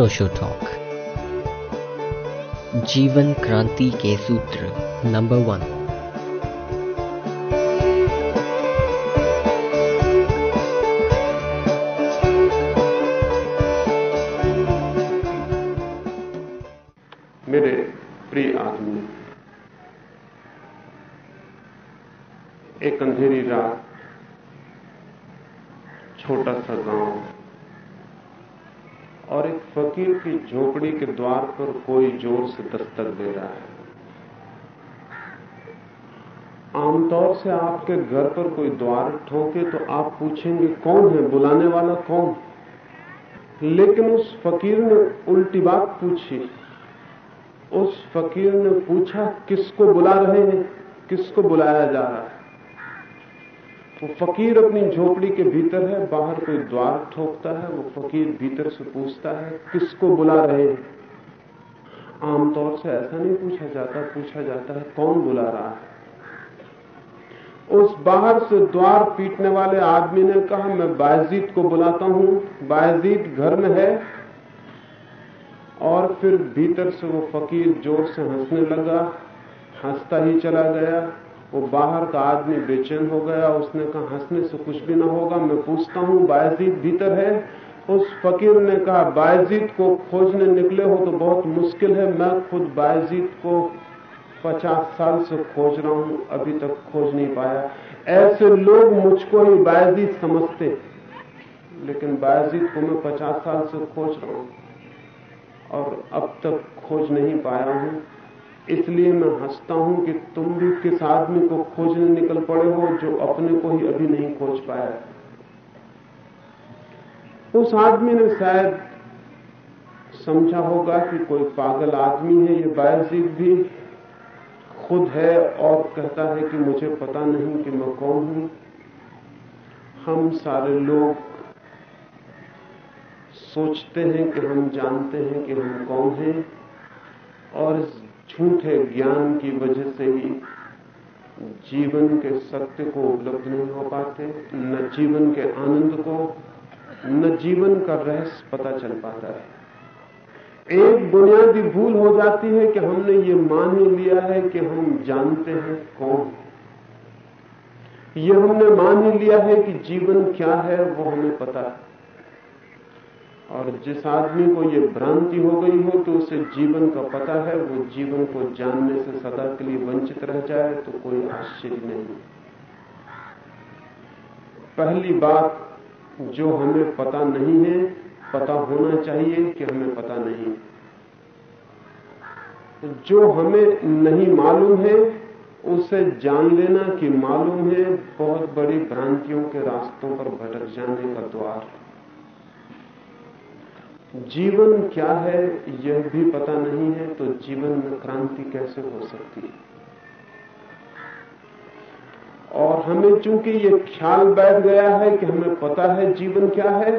अनोशो talk जीवन क्रांति के सूत्र नंबर वन मेरे प्रिय आदमी, एक अंधेरी रात, छोटा सा गाँव फकीर की झोपड़ी के द्वार पर कोई ज़ोर से दस्तक दे रहा है। आमतौर से आपके घर पर कोई द्वार ठोके तो आप पूछेंगे, कौन है? बुलाने वाला कौन? लेकिन उस फकीर ने उल्टी बात पूछी। उस फकीर ने पूछा, किसको बुला रहे हैं? किसको बुलाया जा रहा है? वो फकीर अपनी झोपड़ी के भीतर है, बाहर कोई द्वार ठोकता है, वो फकीर भीतर से पूछता है, किसको बुला रहे आमतौर से ऐसा नहीं पूछा जाता पूछा जाता है कौन बुला रहा है? उस बाहर से द्वार पीटने वाले आदमी ने कहा, मैं बायजीत को बुलाता हूँ बायजीत घर में है। और फिर भीतर से वो फकीर ज़ोर से हंसने लगा, हंसता ही चला गया। वो बाहर का आदमी बेचैन हो गया, उसने कहा, हंसने से कुछ भी ना होगा, मैं पूछता हूँ बायजीत भीतर है? उस फकीर ने कहा बायजीत को खोजने निकले हो तो बहुत मुश्किल है, मैं खुद बायजीत को पचास साल से खोज रहा हूँ, अभी तक खोज नहीं पाया। ऐसे लोग मुझको ही बायजीत समझते, लेकिन बायजीत को मैं पचास साल से खोज रहा हूँ और अब तक खोज नहीं पाया हूँ। इसलिए मैं हंसता हूँ कि तुम भी किस आदमी को खोजने निकल पड़े हो जो अपने को ही अभी नहीं खोज पाया। उस आदमी ने शायद समझा होगा कि कोई पागल आदमी है, ये बायजीत भी खुद है और कहता है कि मुझे पता नहीं कि मैं कौन हूँ। हम सारे लोग सोचते हैं कि हम जानते हैं कि हम कौन हैं और झूठे ज्ञान की वजह से ही जीवन के सत्य को उपलब्ध नहीं हो पाते, न जीवन के आनंद को, न जीवन का रहस्य पता चल पाता है। एक बुनियादी भूल हो जाती है कि हमने ये मान ही लिया है कि हम जानते हैं कौन ये हमने मान ही लिया है कि जीवन क्या है, वो हमें पता है। और जिस आदमी को ये भ्रांति हो गई हो कि उसे जीवन का पता है, वो जीवन को जानने से सदा के लिए वंचित रह जाए तो कोई आश्चर्य नहीं पहली बात जो हमें पता नहीं है, पता होना चाहिए कि हमें पता नहीं जो हमें नहीं मालूम है, उसे जान लेना कि मालूम है, बहुत बड़ी भ्रांतियों के रास्तों पर भटक जाने का द्वार है। जीवन क्या है, यह भी पता नहीं है तो जीवन में क्रांति कैसे हो सकती है? और हमें चूँकि ये ख्याल बैठ गया है कि हमें पता है जीवन क्या है,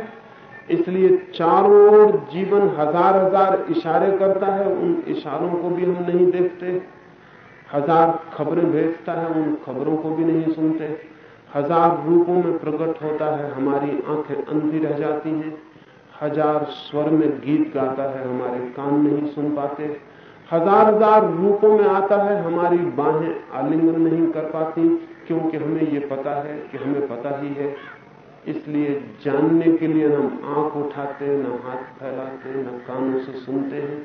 इसलिए चारों ओर जीवन हज़ार हज़ार इशारे करता है, उन इशारों को भी हम नहीं देखते। हज़ार खबरें भेजता है, उन खबरों को भी नहीं सुनते। हज़ार रूपों में प्रकट होता है, हमारी आँखें अंधी रह जाती हैं। हज़ार स्वर में गीत गाता है, हमारे कान नहीं सुन पाते। हज़ार हज़ार रूपों में आता है, हमारी बाहें आलिंगन नहीं कर पाती, क्योंकि हमें ये पता है कि हमें पता ही है। इसलिए जानने के लिए हम आँख उठाते हैं न हाथ फैलाते हैं न कानों से सुनते हैं,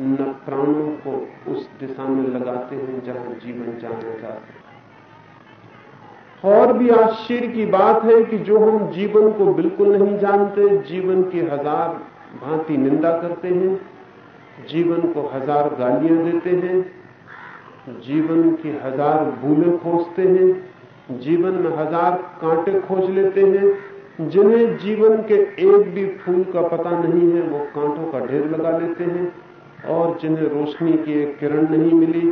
न प्राणों को उस दिशा में लगाते हैं जहाँ जीवन जाना चाहते हैं और भी आश्चर्य की बात है कि जो हम जीवन को बिल्कुल नहीं जानते, जीवन की हज़ार भांति निंदा करते हैं, जीवन को हज़ार गालियाँ देते हैं, जीवन की हज़ार भूलें खोजते हैं, जीवन में हज़ार कांटे खोज लेते हैं, जिन्हें जीवन के एक भी फूल का पता नहीं है, वो कांटों का ढेर लगा लेते हैं, और जिन्हें रोशनी की एक किरण नहीं मिली,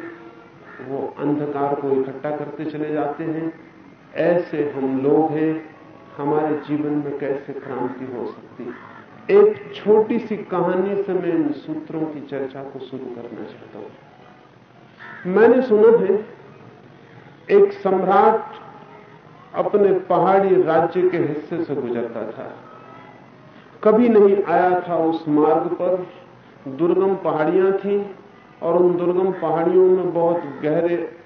वो अंधकार को इकट्ठा करते चले जाते हैं। ऐसे हम लोग हैं, हमारे जीवन में कैसे क्रांति हो सकती एक छोटी सी कहानी से मैं इन सूत्रों की चर्चा को शुरू करना चाहता हूँ। मैंने सुना है, एक सम्राट अपने पहाड़ी राज्य के हिस्से से गुजरता था। कभी नहीं आया था उस मार्ग पर। दुर्गम पहाड़ियाँ थी और उन दुर्गम पहाड़ियों में बहुत गहरे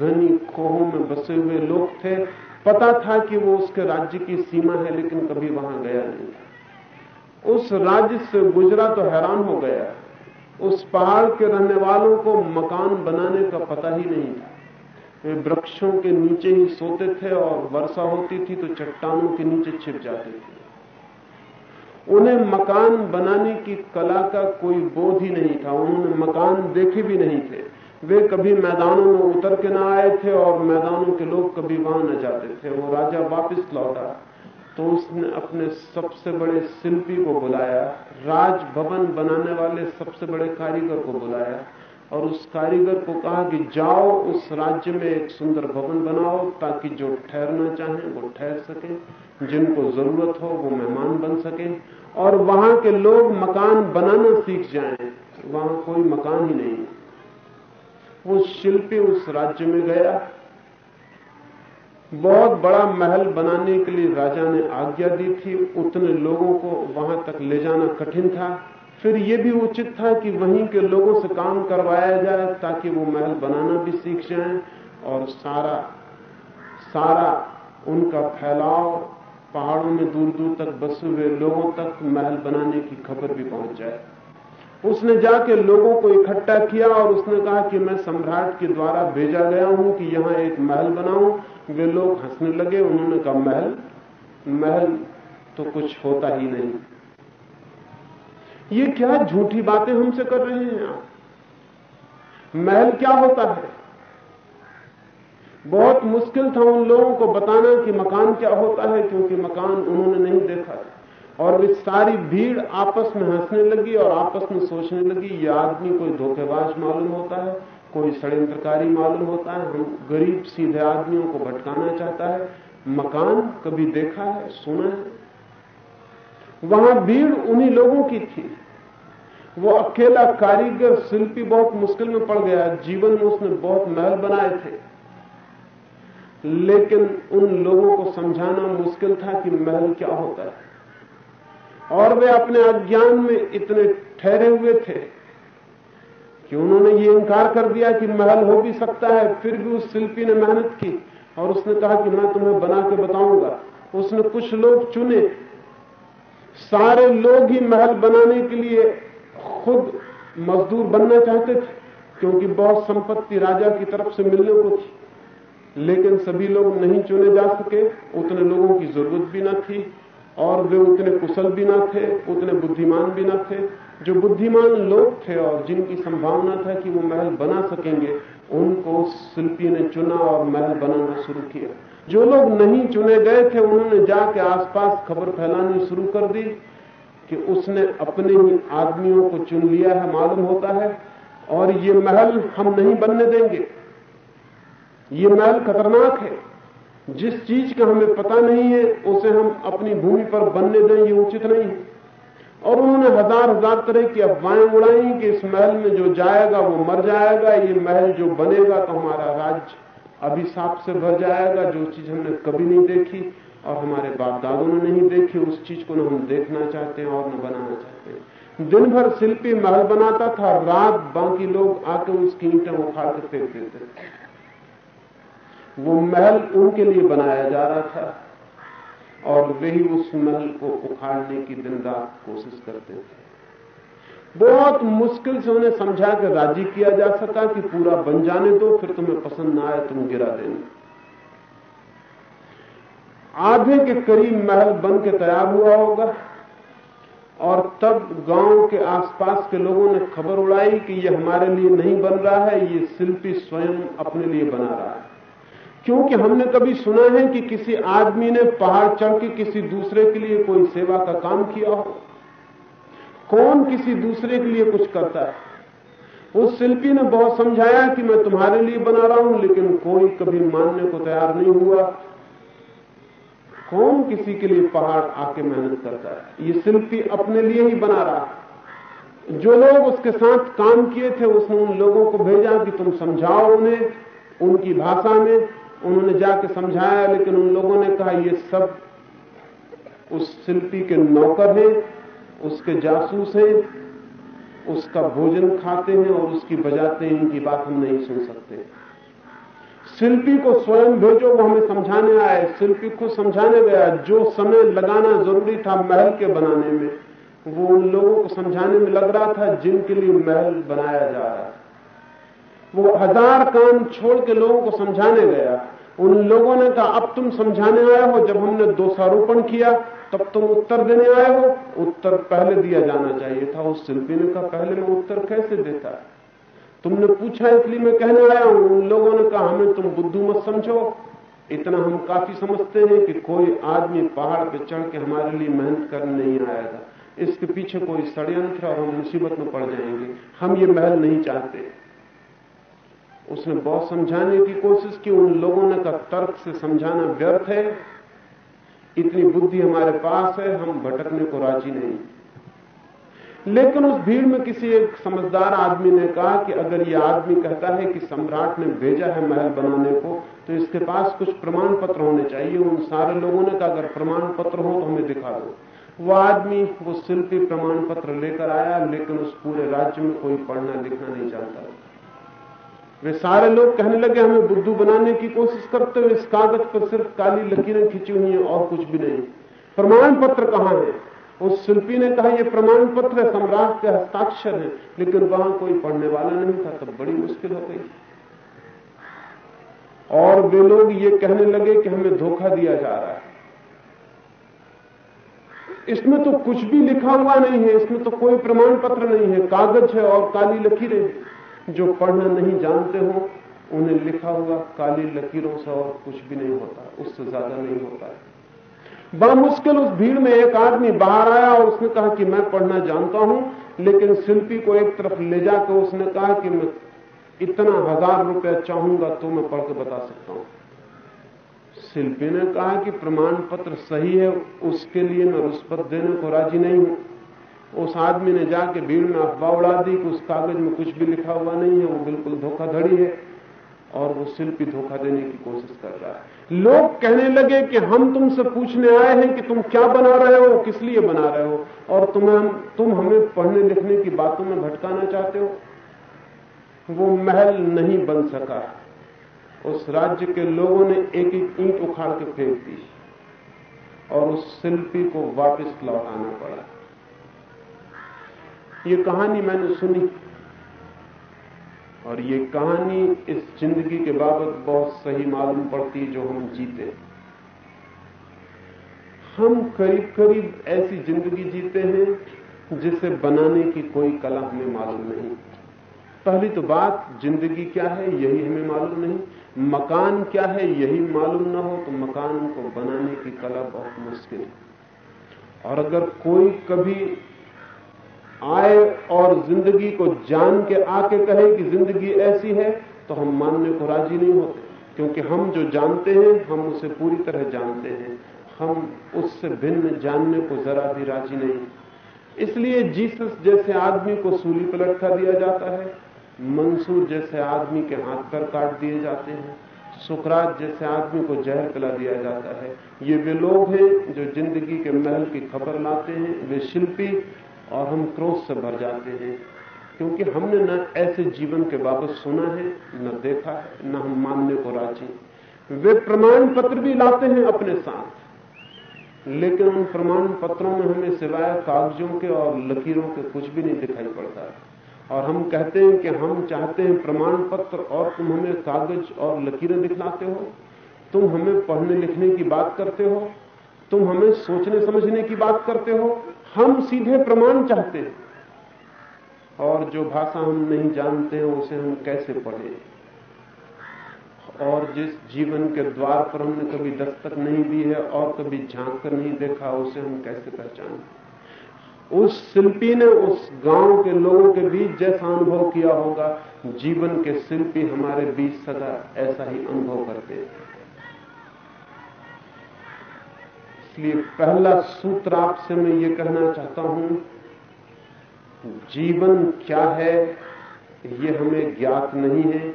घनी खोहों में बसे हुए लोग थे। पता था कि वो उसके राज्य की सीमा है, लेकिन कभी वहाँ गया नहीं। उस राज्य से गुजरा तो हैरान हो गया। उस पहाड़ के रहने वालों को मकान बनाने का पता ही नहीं था। वे वृक्षों के नीचे ही सोते थे और वर्षा होती थी तो चट्टानों के नीचे छिप जाते थे। उन्हें मकान बनाने की कला का कोई बोध ही नहीं था। उन्होंने मकान देखे भी नहीं थे। वे कभी मैदानों में उतर के ना आए थे और मैदानों के लोग कभी वहाँ न जाते थे। वो राजा वापस लौटा। तो उसने अपने सबसे बड़े शिल्पी को बुलाया राज भवन बनाने वाले सबसे बड़े कारीगर को बुलाया और उस कारीगर को कहा कि जाओ, उस राज्य में एक सुंदर भवन बनाओ ताकि जो ठहरना चाहें वो ठहर सके, जिनको ज़रूरत हो वो मेहमान बन सके और वहाँ के लोग मकान बनाना सीख जाएँ। वहाँ कोई मकान ही नहीं। वो शिल्पी उस राज्य में गया। बहुत बड़ा महल बनाने के लिए राजा ने आज्ञा दी थी। उतने लोगों को वहाँ तक ले जाना कठिन था। फिर यह भी उचित था कि वहीं के लोगों से काम करवाया जाए ताकि वो महल बनाना भी सीख जाएँ और सारा सारा उनका फैलाव पहाड़ों में दूर दूर तक बसे हुए लोगों तक महल बनाने की खबर भी पहुँच जाए। उसने जाके लोगों को इकट्ठा किया और उसने कहा कि मैं सम्राट के द्वारा भेजा गया हूँ कि यहाँ एक महल बनाऊँ। वे लोग हंसने लगे। उन्होंने कहा, महल? महल तो कुछ होता ही नहीं। ये क्या झूठी बातें हमसे कर रहे हैं आप? महल क्या होता है? बहुत मुश्किल था उन लोगों को बताना कि मकान क्या होता है, क्योंकि मकान उन्होंने नहीं देखा था। और वे सारी भीड़ आपस में हंसने लगी और आपस में सोचने लगी, ये आदमी कोई धोखेबाज मालूम होता है, कोई षड्यंत्रकारी मालूम होता है, हम गरीब सीधे आदमियों को भटकाना चाहता है। मकान कभी देखा है, सुना है? वहाँ भीड़ उन्हीं लोगों की थी। वो अकेला कारीगर, शिल्पी बहुत मुश्किल में पड़ गया, जीवन में उसने बहुत महल बनाए थे। लेकिन उन लोगों को समझाना मुश्किल था कि महल क्या होता है। और वे अपने अज्ञान में इतने ठहरे हुए थे कि उन्होंने ये इंकार कर दिया कि महल हो भी सकता है, फिर भी उस शिल्पी ने मेहनत की और उसने कहा कि मैं तुम्हें बना के बताऊँगा। उसने कुछ लोग चुने। सारे लोग ही महल बनाने के लिए खुद मजदूर बनना चाहते थे, क्योंकि बहुत संपत्ति राजा की तरफ़ से मिलने को थी। लेकिन सभी लोग नहीं चुने जा सके, उतने लोगों की ज़रूरत भी न थी। और वे उतने कुशल भी ना थे, उतने बुद्धिमान भी ना थे। जो बुद्धिमान लोग थे और जिनकी संभावना था कि वो महल बना सकेंगे, उनको शिल्पी ने चुना और महल बनाना शुरू किया। जो लोग नहीं चुने गए थे, उन्होंने जाके आसपास खबर फैलानी शुरू कर दी कि उसने अपने ही आदमियों को चुन लिया है, मालूम होता है। और ये महल हम नहीं बनने देंगे। ये महल खतरनाक है। जिस चीज़ का हमें पता नहीं है, उसे हम अपनी भूमि पर बनने दें, ये उचित नहीं और उन्होंने हज़ार हज़ार तरह की अफवाहें उड़ाई कि इस महल में जो जाएगा, वो मर जाएगा, ये महल जो बनेगा तो हमारा राज्य अभिशाप से भर जाएगा, जो चीज़ हमने कभी नहीं देखी और हमारे बाप दादों ने नहीं देखी, उस चीज़ को न हम देखना चाहते हैं और न बनाना चाहते हैं। दिन भर शिल्पी महल बनाता था, रात बाकी लोग आके उसकी ईंटें उखाड़ के फेंक देते वो महल उनके लिए बनाया जा रहा था और वे ही उस महल को उखाड़ने की दिन रात कोशिश करते थे। बहुत मुश्किल से उन्हें समझा कर राज़ी किया जा सका कि पूरा बन जाने दो, फिर तुम्हें पसंद ना आए तुम गिरा देना। आधे के करीब महल बन के तैयार हुआ होगा और तब गाँव के आसपास के लोगों ने खबर उड़ाई कि ये हमारे लिए नहीं बन रहा है, ये शिल्पी स्वयं अपने लिए बना रहा है। क्योंकि हमने कभी सुना है कि किसी आदमी ने पहाड़ चढ़ के किसी दूसरे के लिए कोई सेवा का काम किया हो? कौन किसी दूसरे के लिए कुछ करता है? उस शिल्पी ने बहुत समझाया कि मैं तुम्हारे लिए बना रहा हूँ, लेकिन कोई कभी मानने को तैयार नहीं हुआ। कौन किसी के लिए पहाड़ आके मेहनत करता है? ये शिल्पी अपने लिए ही बना रहा है। जो लोग उसके साथ काम किए थे, उसने उन लोगों को भेजा कि तुम समझाओ उन्हें, उनकी भाषा में। उन्होंने जाके समझाया, लेकिन उन लोगों ने कहा, ये सब उस शिल्पी के नौकर हैं, उसके जासूस हैं, उसका भोजन खाते हैं और उसकी बजाते हैं, इनकी बात हम नहीं सुन सकते। शिल्पी को स्वयं भेजो, वो हमें समझाने आए। शिल्पी को समझाने गया, जो समय लगाना ज़रूरी था महल के बनाने में, वो उन लोगों को समझाने में लग रहा था जिनके लिए महल बनाया जा रहा था। वो हज़ार काम छोड़ के लोगों को समझाने गया। उन लोगों ने कहा, अब तुम समझाने आए हो, जब हमने दोषारोपण किया, तब तुम उत्तर देने आए हो। उत्तर पहले दिया जाना चाहिए था। उस शिल्पी ने कहा, पहले मैं उत्तर कैसे देता? तुमने पूछा, इसलिए मैं कहने आया हूँ। उन लोगों ने कहा, हमें तुम बुद्धू मत समझो। इतना हम काफ़ी समझते हैं कि कोई आदमी पहाड़ पर चढ़ के हमारे लिए मेहनत करने नहीं आएगा इसके पीछे कोई षड्यंत्र और हम मुसीबत में पड़ जाएँगे। हम ये महल नहीं चाहते। उसने बहुत समझाने की कोशिश की, उन लोगों ने कहा, तर्क से समझाना व्यर्थ है, इतनी बुद्धि हमारे पास है, हम भटकने को राज़ी नहीं। लेकिन उस भीड़ में किसी एक समझदार आदमी ने कहा कि अगर यह आदमी कहता है कि सम्राट ने भेजा है महल बनाने को तो इसके पास कुछ प्रमाण पत्र होने चाहिए। उन सारे लोगों ने कहा, अगर प्रमाण पत्र हो तो हमें दिखा दो। वो आदमी वो शिल्पी प्रमाण पत्र लेकर आया, लेकिन उस पूरे राज्य में कोई पढ़ना लिखना नहीं चाहता। वे सारे लोग कहने लगे, हमें बुद्धू बनाने की कोशिश करते हुए इस कागज़ पर सिर्फ़ काली लकीरें खींची हुई हैं और कुछ भी नहीं। प्रमाण पत्र कहाँ है? उस शिल्पी ने कहा यह प्रमाण पत्र है, सम्राट के हस्ताक्षर है, लेकिन वहाँ कोई पढ़ने वाला नहीं था, तब बड़ी मुश्किल हो गई। और वे लोग ये कहने लगे कि हमें धोखा दिया जा रहा है। इसमें तो कुछ भी लिखा हुआ नहीं है, इसमें तो कोई प्रमाण पत्र नहीं है, कागज़ है और काली लकीरें जो पढ़ना नहीं जानते हो, उन्हें लिखा हुआ काली लकीरों से और कुछ भी नहीं होता, उससे ज़्यादा नहीं होता है। बड़ा मुश्किल उस भीड़ में एक आदमी बाहर आया और उसने कहा कि मैं पढ़ना जानता हूँ, लेकिन शिल्पी को एक तरफ़ ले जाकर उसने कहा कि मैं इतना हज़ार रुपया चाहूँगा तो मैं पढ़ बता सकता हूँ। शिल्पी ने कहा कि प्रमाण पत्र सही है, उसके लिए मैं रुष्पत देने को राज़ी नहीं हूँ। उस आदमी ने जाके भीड़ में अफवाह उड़ा दी कि उस कागज़ में कुछ भी लिखा हुआ नहीं है, वो बिल्कुल धोखाधड़ी है और वो शिल्पी धोखा देने की कोशिश कर रहा है। लोग कहने लगे कि हम तुमसे पूछने आए हैं कि तुम क्या बना रहे हो, किस लिए बना रहे हो, और तुम्हें तुम हमें पढ़ने लिखने की बातों में भटकाना चाहते हो। वो महल नहीं बन सका। उस राज्य के लोगों ने एक एक ईंट उखाड़ के फेंक दी और उस शिल्पी को वापस लौटाना पड़ा। ये कहानी मैंने सुनी। और ये कहानी इस ज़िंदगी के बाबत बहुत सही मालूम पड़ती जो हम जीते हम करीब करीब ऐसी ज़िंदगी जीते हैं जिसे बनाने की कोई कला हमें मालूम नहीं। पहली तो बात, ज़िंदगी क्या है, यही हमें मालूम नहीं। मकान क्या है, यही मालूम ना हो तो मकान को बनाने की कला बहुत मुश्किल है। और अगर कोई कभी आए और ज़िंदगी को जान के आके कहे कि ज़िंदगी ऐसी है तो हम मानने को राज़ी नहीं होते। क्योंकि हम जो जानते हैं, हम उसे पूरी तरह जानते हैं। हम उससे भिन्न जानने को जरा भी राज़ी नहीं। इसलिए जीसस जैसे आदमी को सूली पर लटका दिया जाता है, मंसूर जैसे आदमी के हाथ पर काट दिए जाते हैं, सुकरात जैसे आदमी को जहर पिला दिया जाता है। ये वे लोग हैं जो ज़िंदगी के महल की खबर लाते हैं, वे शिल्पी और हम क्रोध से भर जाते हैं, क्योंकि हमने न ऐसे जीवन के बाबत सुना है, न देखा है, न हम मानने को राज़ी वे प्रमाण पत्र भी लाते हैं अपने साथ, लेकिन उन प्रमाण पत्रों में हमें सिवाय कागजों के और लकीरों के कुछ भी नहीं दिखाई पड़ता। और हम कहते हैं कि हम चाहते हैं प्रमाण पत्र और तुम हमें कागज़ और लकीरें दिखलाते हो, तुम हमें पढ़ने लिखने की बात करते हो, तुम हमें सोचने समझने की बात करते हो हम सीधे प्रमाण चाहते हैं। और जो भाषा हम नहीं जानते हैं, उसे हम कैसे पढ़े? और जिस जीवन के द्वार पर हमने कभी दस्तक नहीं दी है और कभी झाँक कर नहीं देखा, उसे हम कैसे पहचाने? उस शिल्पी ने उस गाँव के लोगों के बीच जैसा अनुभव किया होगा, जीवन के शिल्पी हमारे बीच सदा ऐसा ही अनुभव करते हैं। इसलिए पहला सूत्र आपसे मैं ये कहना चाहता हूँ, जीवन क्या है, ये हमें ज्ञात नहीं है।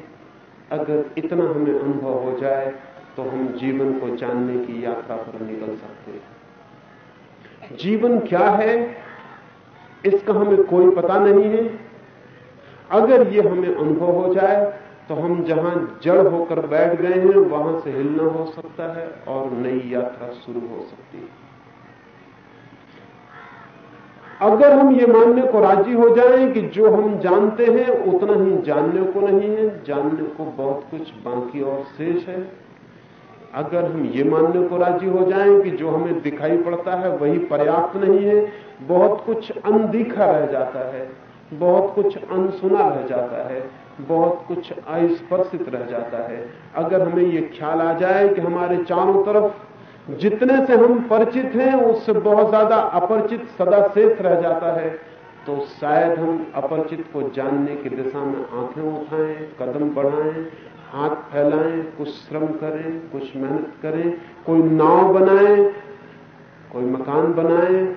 अगर इतना हमें अनुभव हो जाए तो हम जीवन को जानने की यात्रा पर निकल सकते हैं। जीवन क्या है, इसका हमें कोई पता नहीं है। अगर ये हमें अनुभव हो जाए तो हम जहाँ जड़ होकर बैठ गए हैं, वहाँ से हिलना हो सकता है और नई यात्रा शुरू हो सकती है। अगर हम ये मानने को राज़ी हो जाएँ कि जो हम जानते हैं, उतना ही जानने को नहीं है, जानने को बहुत कुछ बाकी और शेष है। अगर हम ये मानने को राज़ी हो जाएँ कि जो हमें दिखाई पड़ता है, वही पर्याप्त नहीं है, बहुत कुछ अनदिखा रह जाता है, बहुत कुछ अनसुना रह जाता है बहुत कुछ अस्पर्शित रह जाता है। अगर हमें ये ख्याल आ जाए कि हमारे चारों तरफ़ जितने से हम परिचित हैं, उससे बहुत ज़्यादा अपरिचित सदा शेष रह जाता है। तो शायद हम अपरिचित को जानने की दिशा में आँखें उठाएँ, कदम बढ़ाएँ, हाथ फैलाएँ, कुछ श्रम करें, कुछ मेहनत करें, कोई नाव बनाएँ, कोई मकान बनाएँ,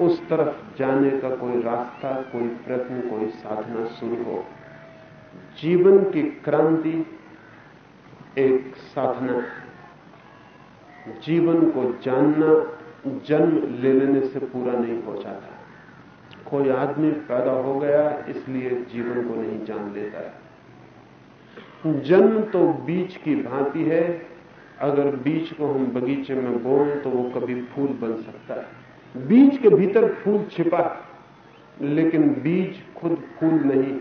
उस तरफ़ जाने का कोई रास्ता, कोई प्रयत्न, कोई साधना शुरू हो। जीवन की क्रांति एक साधना है। जीवन को जानना, जन्म ले लेने से पूरा नहीं हो जाता। कोई आदमी पैदा हो गया, इसलिए जीवन को नहीं जान लेता है। जन्म तो बीज की भांति है। अगर बीज को हम बगीचे में बोएँ तो वो कभी फूल बन सकता है। बीज के भीतर फूल छिपा लेकिन बीज खुद फूल नहीं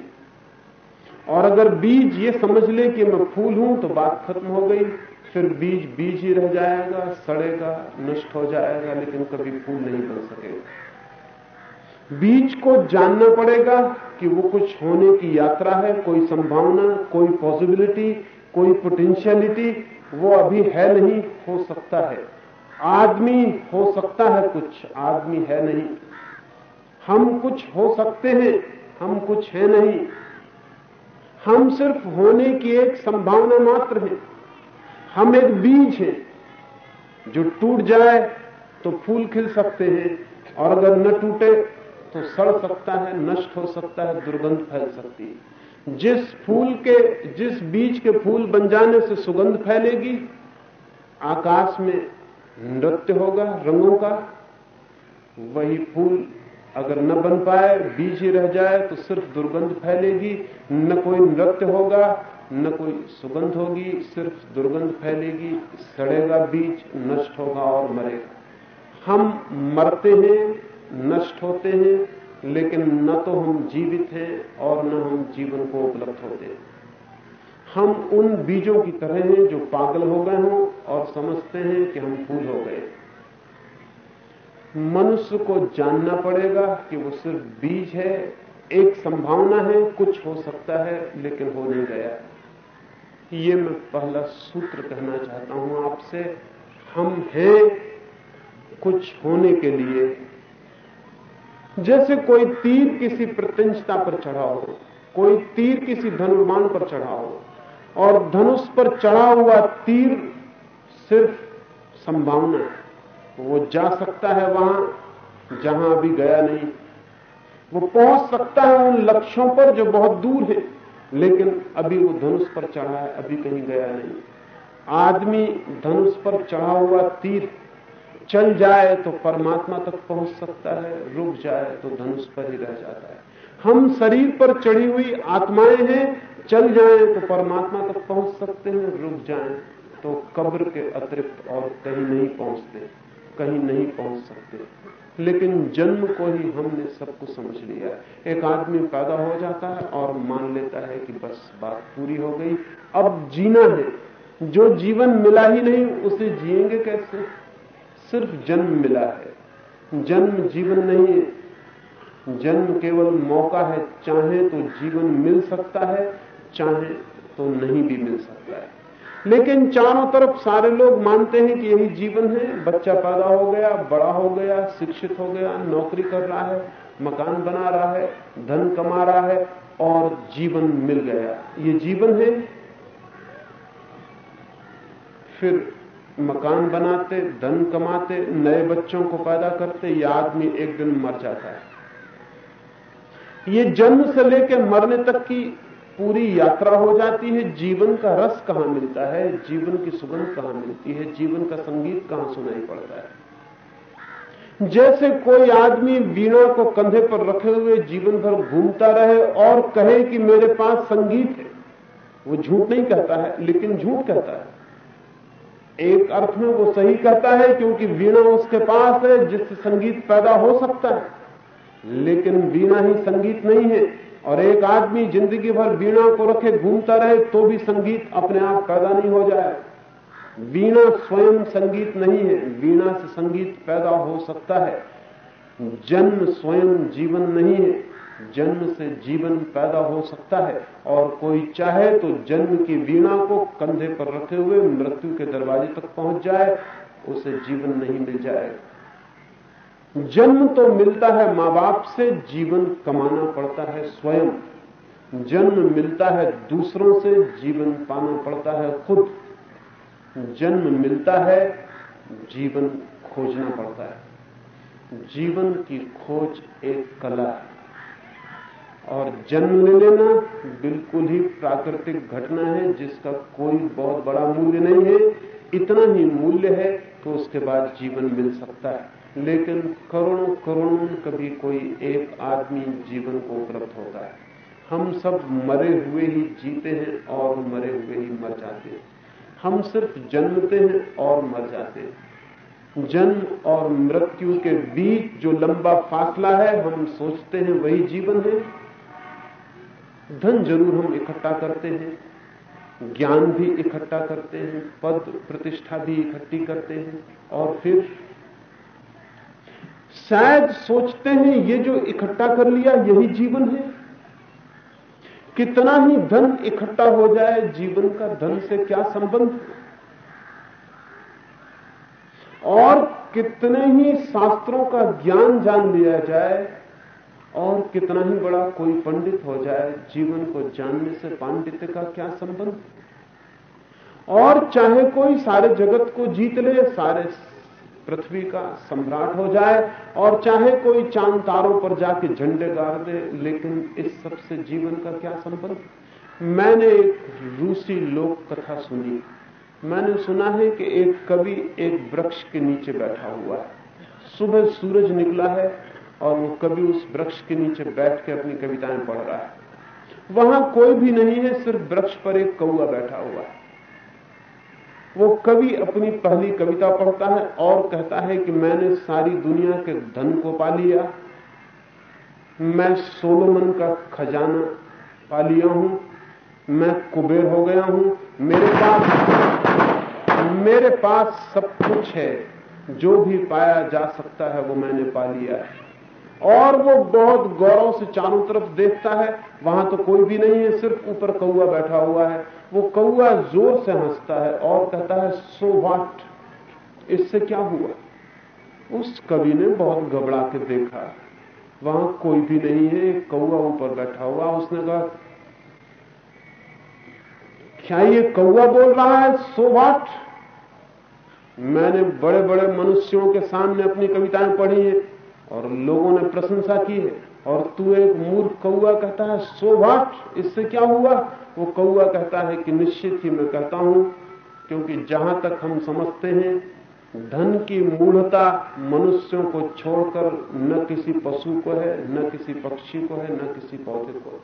और अगर बीज ये समझ ले कि मैं फूल हूँ तो बात खत्म हो गई। फिर बीज बीज ही रह जाएगा, सड़ेगा, नष्ट हो जाएगा, लेकिन कभी फूल नहीं बन सकेगा। बीज को जानना पड़ेगा कि वो कुछ होने की यात्रा है, कोई संभावना, कोई पॉसिबिलिटी कोई पोटेंशियलिटी वो अभी है नहीं, हो सकता है। आदमी हो सकता है कुछ, आदमी है नहीं। हम कुछ हो सकते हैं, हम कुछ है नहीं। हम सिर्फ़ होने की एक संभावना मात्र है। हम एक बीज हैं। जो टूट जाए तो फूल खिल सकते हैं और अगर न टूटे तो सड़ सकता है, नष्ट हो सकता है, दुर्गंध फैल सकती है। जिस फूल के, जिस बीज के फूल बन जाने से सुगंध फैलेगी, आकाश में नृत्य होगा, रंगों का, वही फूल अगर न बन पाए, बीज ही रह जाए तो सिर्फ़ दुर्गंध फैलेगी, न कोई नृत्य होगा, न कोई सुगंध होगी, सिर्फ़ दुर्गंध फैलेगी, सड़ेगा बीज, नष्ट होगा और मरेगा। हम मरते हैं, नष्ट होते हैं, लेकिन न तो हम जीवित हैं और न हम जीवन को उपलब्ध होते हैं। हम उन बीजों की तरह हैं जो पागल हो गए हों और समझते हैं कि हम फूल हो गए। मनुष्य को जानना पड़ेगा कि वो सिर्फ़ बीज है, एक संभावना है, कुछ हो सकता है, लेकिन हो नहीं गया। ये मैं पहला सूत्र कहना चाहता हूँ आपसे। हम हैं कुछ होने के लिए। जैसे कोई तीर किसी प्रत्यंशता पर चढ़ा हो, कोई तीर किसी धनुर्मान पर चढ़ा हो, और धनुष पर चढ़ा हुआ तीर सिर्फ़ संभावना है। वो जा सकता है वहाँ, जहाँ अभी गया नहीं। वो पहुँच सकता है उन लक्ष्यों पर जो बहुत दूर है, लेकिन अभी वो धनुष पर चढ़ा है, अभी कहीं गया नहीं। आदमी धनुष पर चढ़ा हुआ तीर, चल जाए तो परमात्मा तक पहुँच सकता है, रुक जाए तो धनुष पर ही रह जाता है। हम शरीर पर चढ़ी हुई आत्माएँ हैं, चल जाए तो परमात्मा तक पहुँच सकते हैं, रुक जाए तो कब्र के अतिरिक्त और कहीं नहीं पहुँचते। कहीं नहीं पहुँच सकते। लेकिन जन्म को ही हमने सब कुछ समझ लिया। एक आदमी पैदा हो जाता है और मान लेता है कि बस बात पूरी हो गई। अब जीना है। जो जीवन मिला ही नहीं, उसे जिएँगे कैसे? सिर्फ़ जन्म मिला है। जन्म जीवन नहीं है। जन्म केवल मौका है। चाहे तो जीवन मिल सकता है, चाहे तो नहीं भी मिल सकता है। लेकिन चारों तरफ़ सारे लोग मानते हैं कि यही जीवन है। बच्चा पैदा हो गया, बड़ा हो गया, शिक्षित हो गया, नौकरी कर रहा है, मकान बना रहा है, धन कमा रहा है और जीवन मिल गया। ये जीवन है। फिर मकान बनाते, धन कमाते, नए बच्चों को पैदा करते, ये आदमी एक दिन मर जाता है। ये जन्म से लेकर मरने तक की पूरी यात्रा हो जाती है, जीवन का रस कहाँ मिलता है? जीवन की सुगंध कहाँ मिलती है? जीवन का संगीत कहाँ सुनाई पड़ता है? जैसे कोई आदमी वीणा को कंधे पर रखे हुए जीवन भर घूमता रहे और कहे कि मेरे पास संगीत है, वो झूठ नहीं कहता है, लेकिन झूठ कहता है। एक अर्थ में वो सही कहता है क्योंकि वीणा उसके पास है जिससे संगीत पैदा हो सकता है, लेकिन वीणा ही संगीत नहीं है। और एक आदमी ज़िंदगी भर वीणा को रखे घूमता रहे तो भी संगीत अपने आप पैदा नहीं हो जाए। वीणा स्वयं संगीत नहीं है, वीणा से संगीत पैदा हो सकता है। जन्म स्वयं जीवन नहीं है, जन्म से जीवन पैदा हो सकता है। और कोई चाहे तो जन्म की वीणा को कंधे पर रखे हुए मृत्यु के दरवाजे तक पहुँच जाए, उसे जीवन नहीं मिल जाएगा जन्म तो मिलता है माँ बाप से, जीवन कमाना पड़ता है स्वयं। जन्म मिलता है दूसरों से, जीवन पाना पड़ता है खुद। जन्म मिलता है, जीवन खोजना पड़ता है। जीवन की खोज एक कला है। और जन्म ले लेना बिल्कुल ही प्राकृतिक घटना है, जिसका कोई बहुत बड़ा मूल्य नहीं है। इतना ही मूल्य है तो उसके बाद जीवन मिल सकता है। लेकिन करोड़ों करोड़ों कभी कोई एक आदमी जीवन को उपलब्ध होता है। हम सब मरे हुए ही जीते हैं और मरे हुए ही मर जाते हैं। हम सिर्फ़ जन्मते हैं और मर जाते हैं। जन्म और मृत्यु के बीच जो लंबा फासला है, हम सोचते हैं वही जीवन है। धन ज़रूर हम इकट्ठा करते हैं। ज्ञान भी इकट्ठा करते हैं। पद प्रतिष्ठा भी इकट्ठी करते हैं। और फिर शायद सोचते हैं ये जो इकट्ठा कर लिया, यही जीवन है। कितना ही धन इकट्ठा हो जाए, जीवन का धन से क्या संबंध और कितने ही शास्त्रों का ज्ञान जान लिया जाए, और कितना ही बड़ा कोई पंडित हो जाए, जीवन को जानने से पांडित्य का क्या संबंध और चाहे कोई सारे जगत को जीत ले, सारे पृथ्वी का सम्राट हो जाए और चाहे कोई चाँद तारों पर जाके झंडे गाड़ दे, लेकिन इस सबसे जीवन का क्या संबंध मैंने एक रूसी लोक कथा सुनी। मैंने सुना है कि एक कवि एक वृक्ष के नीचे बैठा हुआ है। सुबह सूरज निकला है और वो कवि उस वृक्ष के नीचे बैठ के अपनी कविताएँ पढ़ रहा है। वहाँ कोई भी नहीं है, सिर्फ़ वृक्ष पर एक कौआ बैठा हुआ है। वो कवि अपनी पहली कविता पढ़ता है और कहता है कि मैंने सारी दुनिया के धन को पा लिया। मैं सोलोमन का खजाना पा लिया हूँ। मैं कुबेर हो गया हूँ। मेरे पास मेरे पास सब कुछ है। जो भी पाया जा सकता है वो मैंने पा लिया है। और वो बहुत गौरव से चारों तरफ़ देखता है। वहाँ तो कोई भी नहीं है, सिर्फ़ ऊपर कौआ बैठा हुआ है। वो कौआ ज़ोर से हंसता है और कहता है सो वाट इससे क्या हुआ? उस कवि ने बहुत घबरा के देखा। वहाँ कोई भी नहीं है कौआ ऊपर बैठा हुआ। उसने कहा, क्या ये कौआ बोल रहा है? सो वाट मैंने बड़े बड़े मनुष्यों के सामने अपनी कविताएँ पढ़ी है और लोगों ने प्रशंसा की है। और तू एक मूर्ख कौआ कहता है, सो वाट इससे क्या हुआ? वो कौआ कहता है कि निश्चित ही मैं कहता हूँ, क्योंकि जहाँ तक हम समझते हैं, धन की मूढ़ता मनुष्यों को छोड़कर न किसी पशु को है, न किसी पक्षी को है, न किसी पौधे को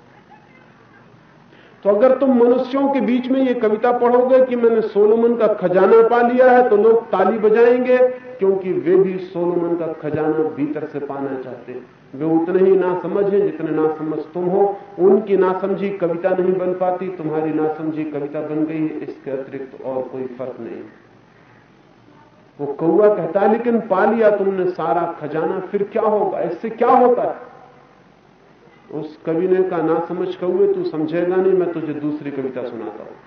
तो अगर तुम मनुष्यों के बीच में ये कविता पढ़ोगे कि मैंने सोलोमन का खजाना पा लिया है तो लोग ताली बजाएँगे, क्योंकि वे भी सोलोमन का खजाना भीतर से पाना चाहते हैं। वे उतने ही ना समझ जितने ना समझ तुम हो। उनकी नासमझी कविता नहीं बन पाती, तुम्हारी ना समझी कविता बन गई है, इसके अतिरिक्त और कोई फ़र्क नहीं। वो कौआ कहता है, लेकिन पा लिया तुमने सारा खजाना, फिर क्या होगा? इससे क्या होता है? उस कवि ने कहा ना समझ कौए तू समझेगा नहीं, मैं तुझे दूसरी कविता सुनाता हूँ।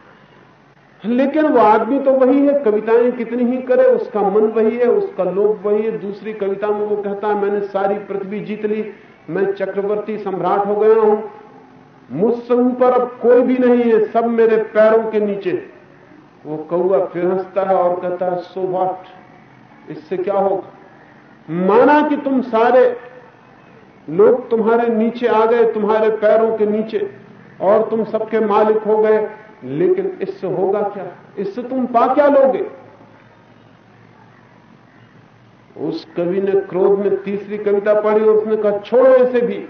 लेकिन वो आदमी तो वही है, कविताएँ कितनी ही करे, उसका मन वही है, उसका लोभ वही है। दूसरी कविता में वो कहता है, मैंने सारी पृथ्वी जीत ली, मैं चक्रवर्ती सम्राट हो गया हूँ। मुझसे ऊपर अब कोई भी नहीं है, सब मेरे पैरों के नीचे। वो कौआ फिर हंसता है और कहता है सो वाट इससे क्या होगा? माना कि तुम सारे लोग तुम्हारे नीचे आ गए, तुम्हारे पैरों के नीचे, और तुम सबके मालिक हो गए। लेकिन इससे होगा क्या? इससे तुम पा क्या लोगे? उस कवि ने क्रोध में तीसरी कविता पढ़ी और उसने कहा, छोड़ो इसे भी।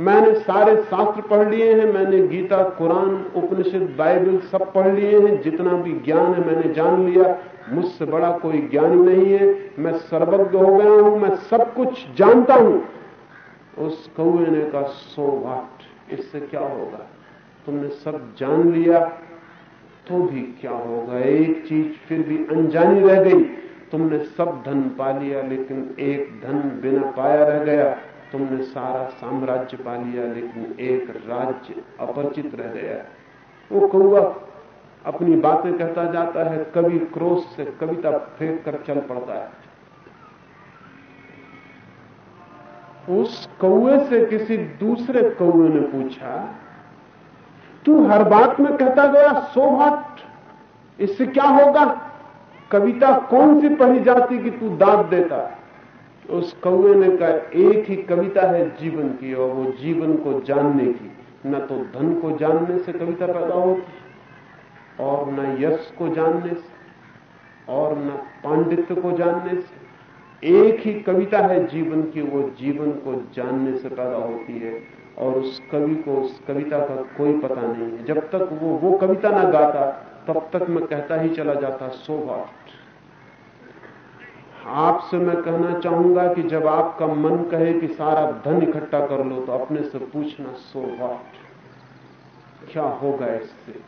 मैंने सारे शास्त्र पढ़ लिए हैं, मैंने गीता, कुरान, उपनिषद, बाइबल सब पढ़ लिए हैं, जितना भी ज्ञान है मैंने जान लिया। मुझसे बड़ा कोई ज्ञान नहीं है। मैं सर्वज्ञ हो गया हूँ, मैं सब कुछ जानता हूँ। उस कौए ने कहा, सो वाट इससे क्या होगा? तुमने सब जान लिया तो भी क्या होगा? एक चीज़ फिर भी अनजानी रह गई। तुमने सब धन पा लिया, लेकिन एक धन बिना पाया रह गया। तुमने सारा साम्राज्य पा लिया, लेकिन एक राज्य अपरिचित रह गया। वो कौआ अपनी बातें कहता जाता है कभी क्रोध से कविता फेंक कर चल पड़ता है। उस कौए से किसी दूसरे कौए ने पूछा तू हर बात में कहता गया, सो भाट इससे क्या होगा? कविता कौन सी पढ़ी जाती कि तू दाद देता? उस कौए ने कहा, एक ही कविता है जीवन की और वो जीवन को जानने की। न तो धन को जानने से कविता पैदा होती और न यश को जानने से और न पांडित्य को जानने से। एक ही कविता है जीवन की, वो जीवन को जानने से पैदा होती है। और उस कवि को, उस कविता का कोई पता नहीं है। जब तक वो वो कविता ना गाता, तब तक मैं कहता ही चला जाता, सो वाट आपसे मैं कहना चाहूँगा कि जब आपका मन कहे कि सारा धन इकट्ठा कर लो तो अपने से पूछना, सो वाट क्या होगा इससे?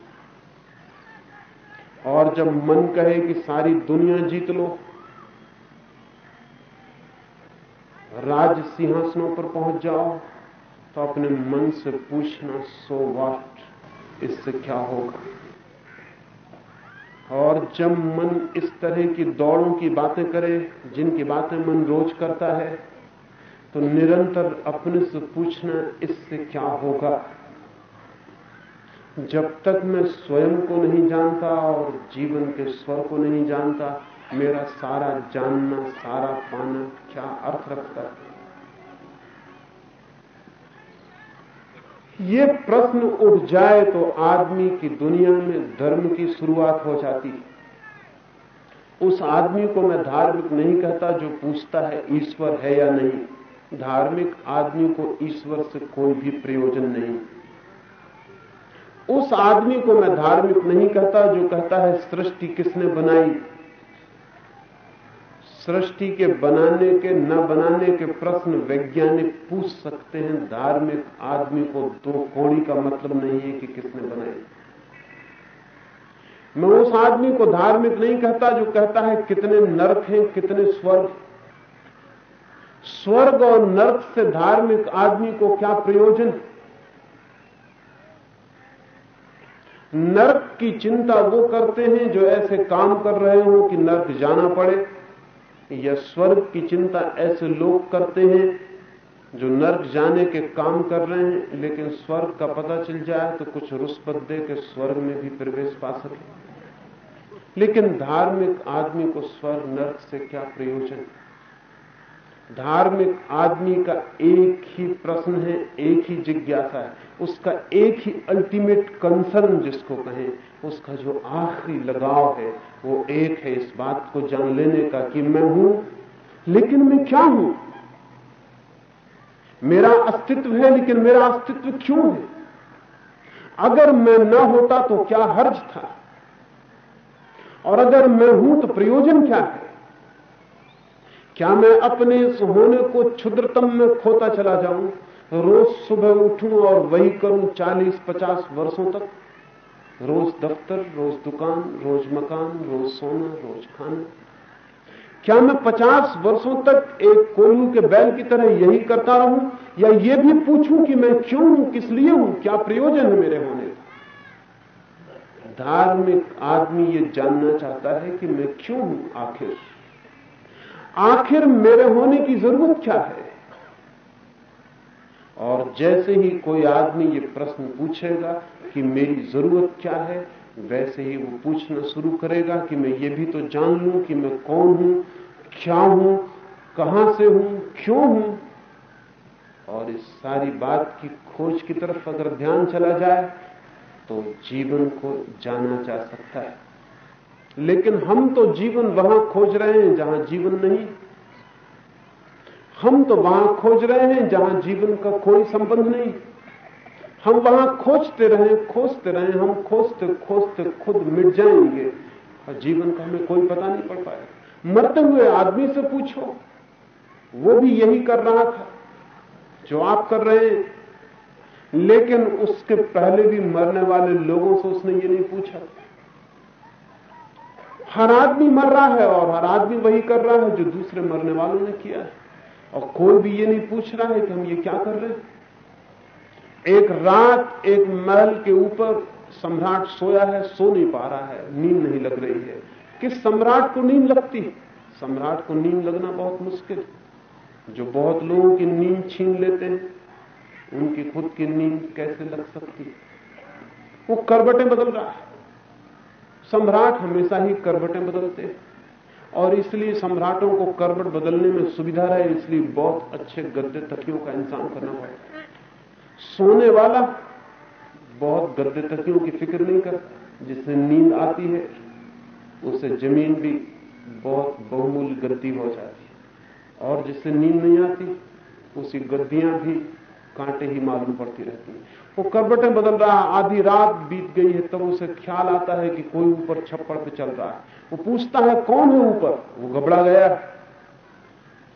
और जब मन कहे कि सारी दुनिया जीत लो, राज सिंहासनों पर पहुँच जाओ तो अपने मन से पूछना सो वाट इससे क्या होगा? और जब मन इस तरह की दौड़ों की बातें करे, जिनकी बातें मन रोज करता है तो निरंतर अपने से पूछना, इससे क्या होगा? जब तक मैं स्वयं को नहीं जानता और जीवन के स्वर को नहीं जानता, मेरा सारा जानना, सारा पाना क्या अर्थ रखता है? ये प्रश्न उठ जाए तो आदमी की दुनिया में धर्म की शुरुआत हो जाती है। उस आदमी को मैं धार्मिक नहीं कहता जो पूछता है ईश्वर है या नहीं। धार्मिक आदमी को ईश्वर से कोई भी प्रयोजन नहीं। उस आदमी को मैं धार्मिक नहीं कहता जो कहता है सृष्टि किसने बनाई? सृष्टि के बनाने के, न बनाने के प्रश्न वैज्ञानिक पूछ सकते हैं। धार्मिक आदमी को दो कोड़ी का मतलब नहीं है कि किसने बनाए मैं उस आदमी को धार्मिक नहीं कहता जो कहता है कितने नर्क हैं, कितने स्वर्ग स्वर्ग और नर्क से धार्मिक आदमी को क्या प्रयोजन नर्क की चिंता वो करते हैं जो ऐसे काम कर रहे हो कि नर्क जाना पड़े। या स्वर्ग की चिंता ऐसे लोग करते हैं जो नर्क जाने के काम कर रहे हैं, लेकिन स्वर्ग का पता चल जाए तो कुछ रुष्पत दे के स्वर्ग में भी प्रवेश पा सके। लेकिन धार्मिक आदमी को स्वर्ग, नर्क से क्या प्रयोजन? धार्मिक आदमी का एक ही प्रश्न है, एक ही जिज्ञासा है। उसका एक ही अल्टीमेट कंसर्न जिसको कहें उसका जो आखिरी लगाव है, वो एक है इस बात को जान लेने का कि मैं हूँ, लेकिन मैं क्या हूँ? मेरा अस्तित्व है, लेकिन मेरा अस्तित्व क्यों है? अगर मैं न होता तो क्या हर्ज था? और अगर मैं हूँ तो प्रयोजन क्या है? क्या मैं अपने इस होने को क्षुद्रतम में खोता चला जाऊँ? रोज सुबह उठूं और वही करूँ 40-50 वर्षों तक? रोज दफ्तर, रोज दुकान, रोज मकान, रोज सोना, रोज खाना। क्या मैं 50 वर्षों तक एक कोलू के बैल की तरह यही करता रहूँ? या ये भी पूछूँ कि मैं क्यों हूँ, किस लिए हूँ? क्या प्रयोजन है मेरे होने का? धार्मिक आदमी ये जानना चाहता है कि मैं क्यों हूँ आखिर? आखिर मेरे होने की ज़रूरत क्या है? और जैसे ही कोई आदमी ये प्रश्न पूछेगा कि मेरी ज़रूरत क्या है, वैसे ही वो पूछना शुरू करेगा कि मैं ये भी तो जान लूँ कि मैं कौन हूँ, क्या हूँ, कहाँ से हूँ, क्यों हूँ। और इस सारी बात की खोज की तरफ़ अगर ध्यान चला जाए तो जीवन को जाना जा सकता है। लेकिन हम तो जीवन वहाँ खोज रहे हैं जहाँ जीवन नहीं। हम तो वहाँ खोज रहे हैं जहाँ जीवन का कोई संबंध नहीं। हम वहाँ खोजते रहे खोजते रहे, हम खोजते खोजते खुद मिट जाएँगे। और जीवन का हमें कोई पता नहीं पड़ पाएगा मरते हुए आदमी से पूछो, वो भी यही कर रहा था, जो आप कर रहे हैं। लेकिन उसके पहले भी मरने वाले लोगों से उसने ये नहीं पूछा। हर आदमी मर रहा है और हर आदमी वही कर रहा है जो दूसरे मरने वालों ने किया है। और कोई भी ये नहीं पूछ रहा है कि हम ये क्या कर रहे हैं? एक रात, एक महल के ऊपर सम्राट सोया है, सो नहीं पा रहा है, नींद नहीं लग रही है। किस सम्राट को नींद लगती सम्राट को नींद लगना बहुत मुश्किल जो बहुत लोगों की नींद छीन लेते हैं, उनकी खुद की नींद कैसे लग सकती वो करबटें बदल रहा है। सम्राट हमेशा ही करबटें बदलते हैं। और इसलिए सम्राटों को करबट बदलने में सुविधा रहे, इसलिए बहुत अच्छे गद्दे तकियों का इंतज़ाम करना पड़ता सोने वाला बहुत गद्दे तकियों की फ़िक्र नहीं करता, जिससे नींद आती है उसे ज़मीन भी बहुत बहुमूल्य गद्दी हो जाती है। और जिससे नींद नहीं आती, उसी गद्दियाँ भी कांटे ही मालूम पड़ती रहती है। वो करबटें बदल रहा है। आधी रात बीत गई है, तब तो उसे ख्याल आता है कि कोई ऊपर छप्पड़ पे चल रहा है। वो पूछता है, कौन है ऊपर? वो घबरा गया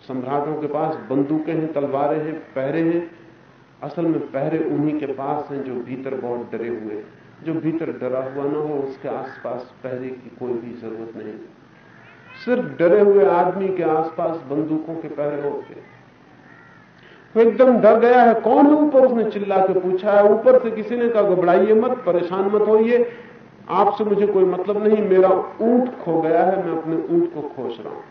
सम्राटों के पास बंदूकें हैं, तलवारें हैं, पहरे हैं। असल में पहरे उन्हीं के पास हैं जो भीतर बहुत डरे हुए जो भीतर डरा हुआ ना हो, उसके आसपास पहरे की कोई भी ज़रूरत नहीं। सिर्फ़ डरे हुए आदमी के आसपास बंदूकों के पहरे होते हैं। एकदम डर गया है, कौन है ऊपर? उसने चिल्ला के पूछा है, ऊपर से किसी ने कहा, घबराइए मत, परेशान मत होइए। आपसे मुझे कोई मतलब नहीं, मेरा ऊँट खो गया है, मैं अपने ऊँट को खोज रहा हूँ।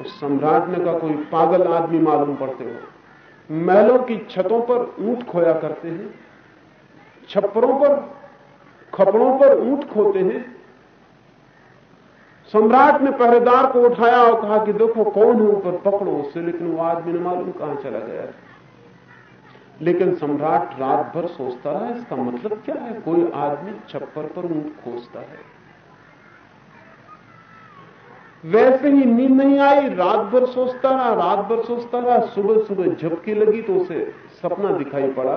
उस सम्राट ने कहा, कोई पागल आदमी मालूम पड़ते हो। महलों की छतों पर ऊँट खोया करते हैं, छप्परों पर, खपड़ों पर ऊँट खोते हैं सम्राट ने पहरेदार को उठाया और कहा कि देखो, कौन है ऊपर पकड़ो उससे, लेकिन वो आदमी ने मालूम कहाँ चला गया। लेकिन सम्राट रात भर सोचता रहा, इसका मतलब क्या है? कोई आदमी छप्पर पर ऊँट खोजता है। वैसे ही नींद नहीं आई रात भर सोचता रहा रात भर सोचता रहा सुबह सुबह झपकी लगी तो उसे सपना दिखाई पड़ा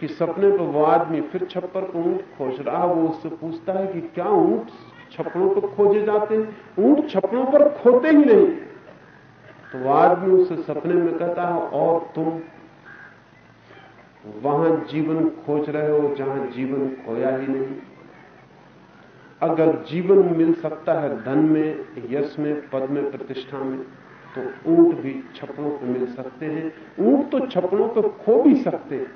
कि सपने पर वो आदमी फिर छप्पर पर ऊँट खोज रहा, वो उससे पूछता है कि क्या ऊँट छपड़ों पर खोजे जाते हैं, ऊँट छपड़ों पर खोते ही नहीं। तो आदमी उसे सपने में कहता है, और तुम वहाँ जीवन खोज रहे हो जहाँ जीवन खोया ही नहीं। अगर जीवन मिल सकता है धन में, यश में, पद में, प्रतिष्ठा में तो ऊँट भी छपड़ों पर मिल सकते हैं। ऊँट तो छपड़ों पर खो भी सकते हैं।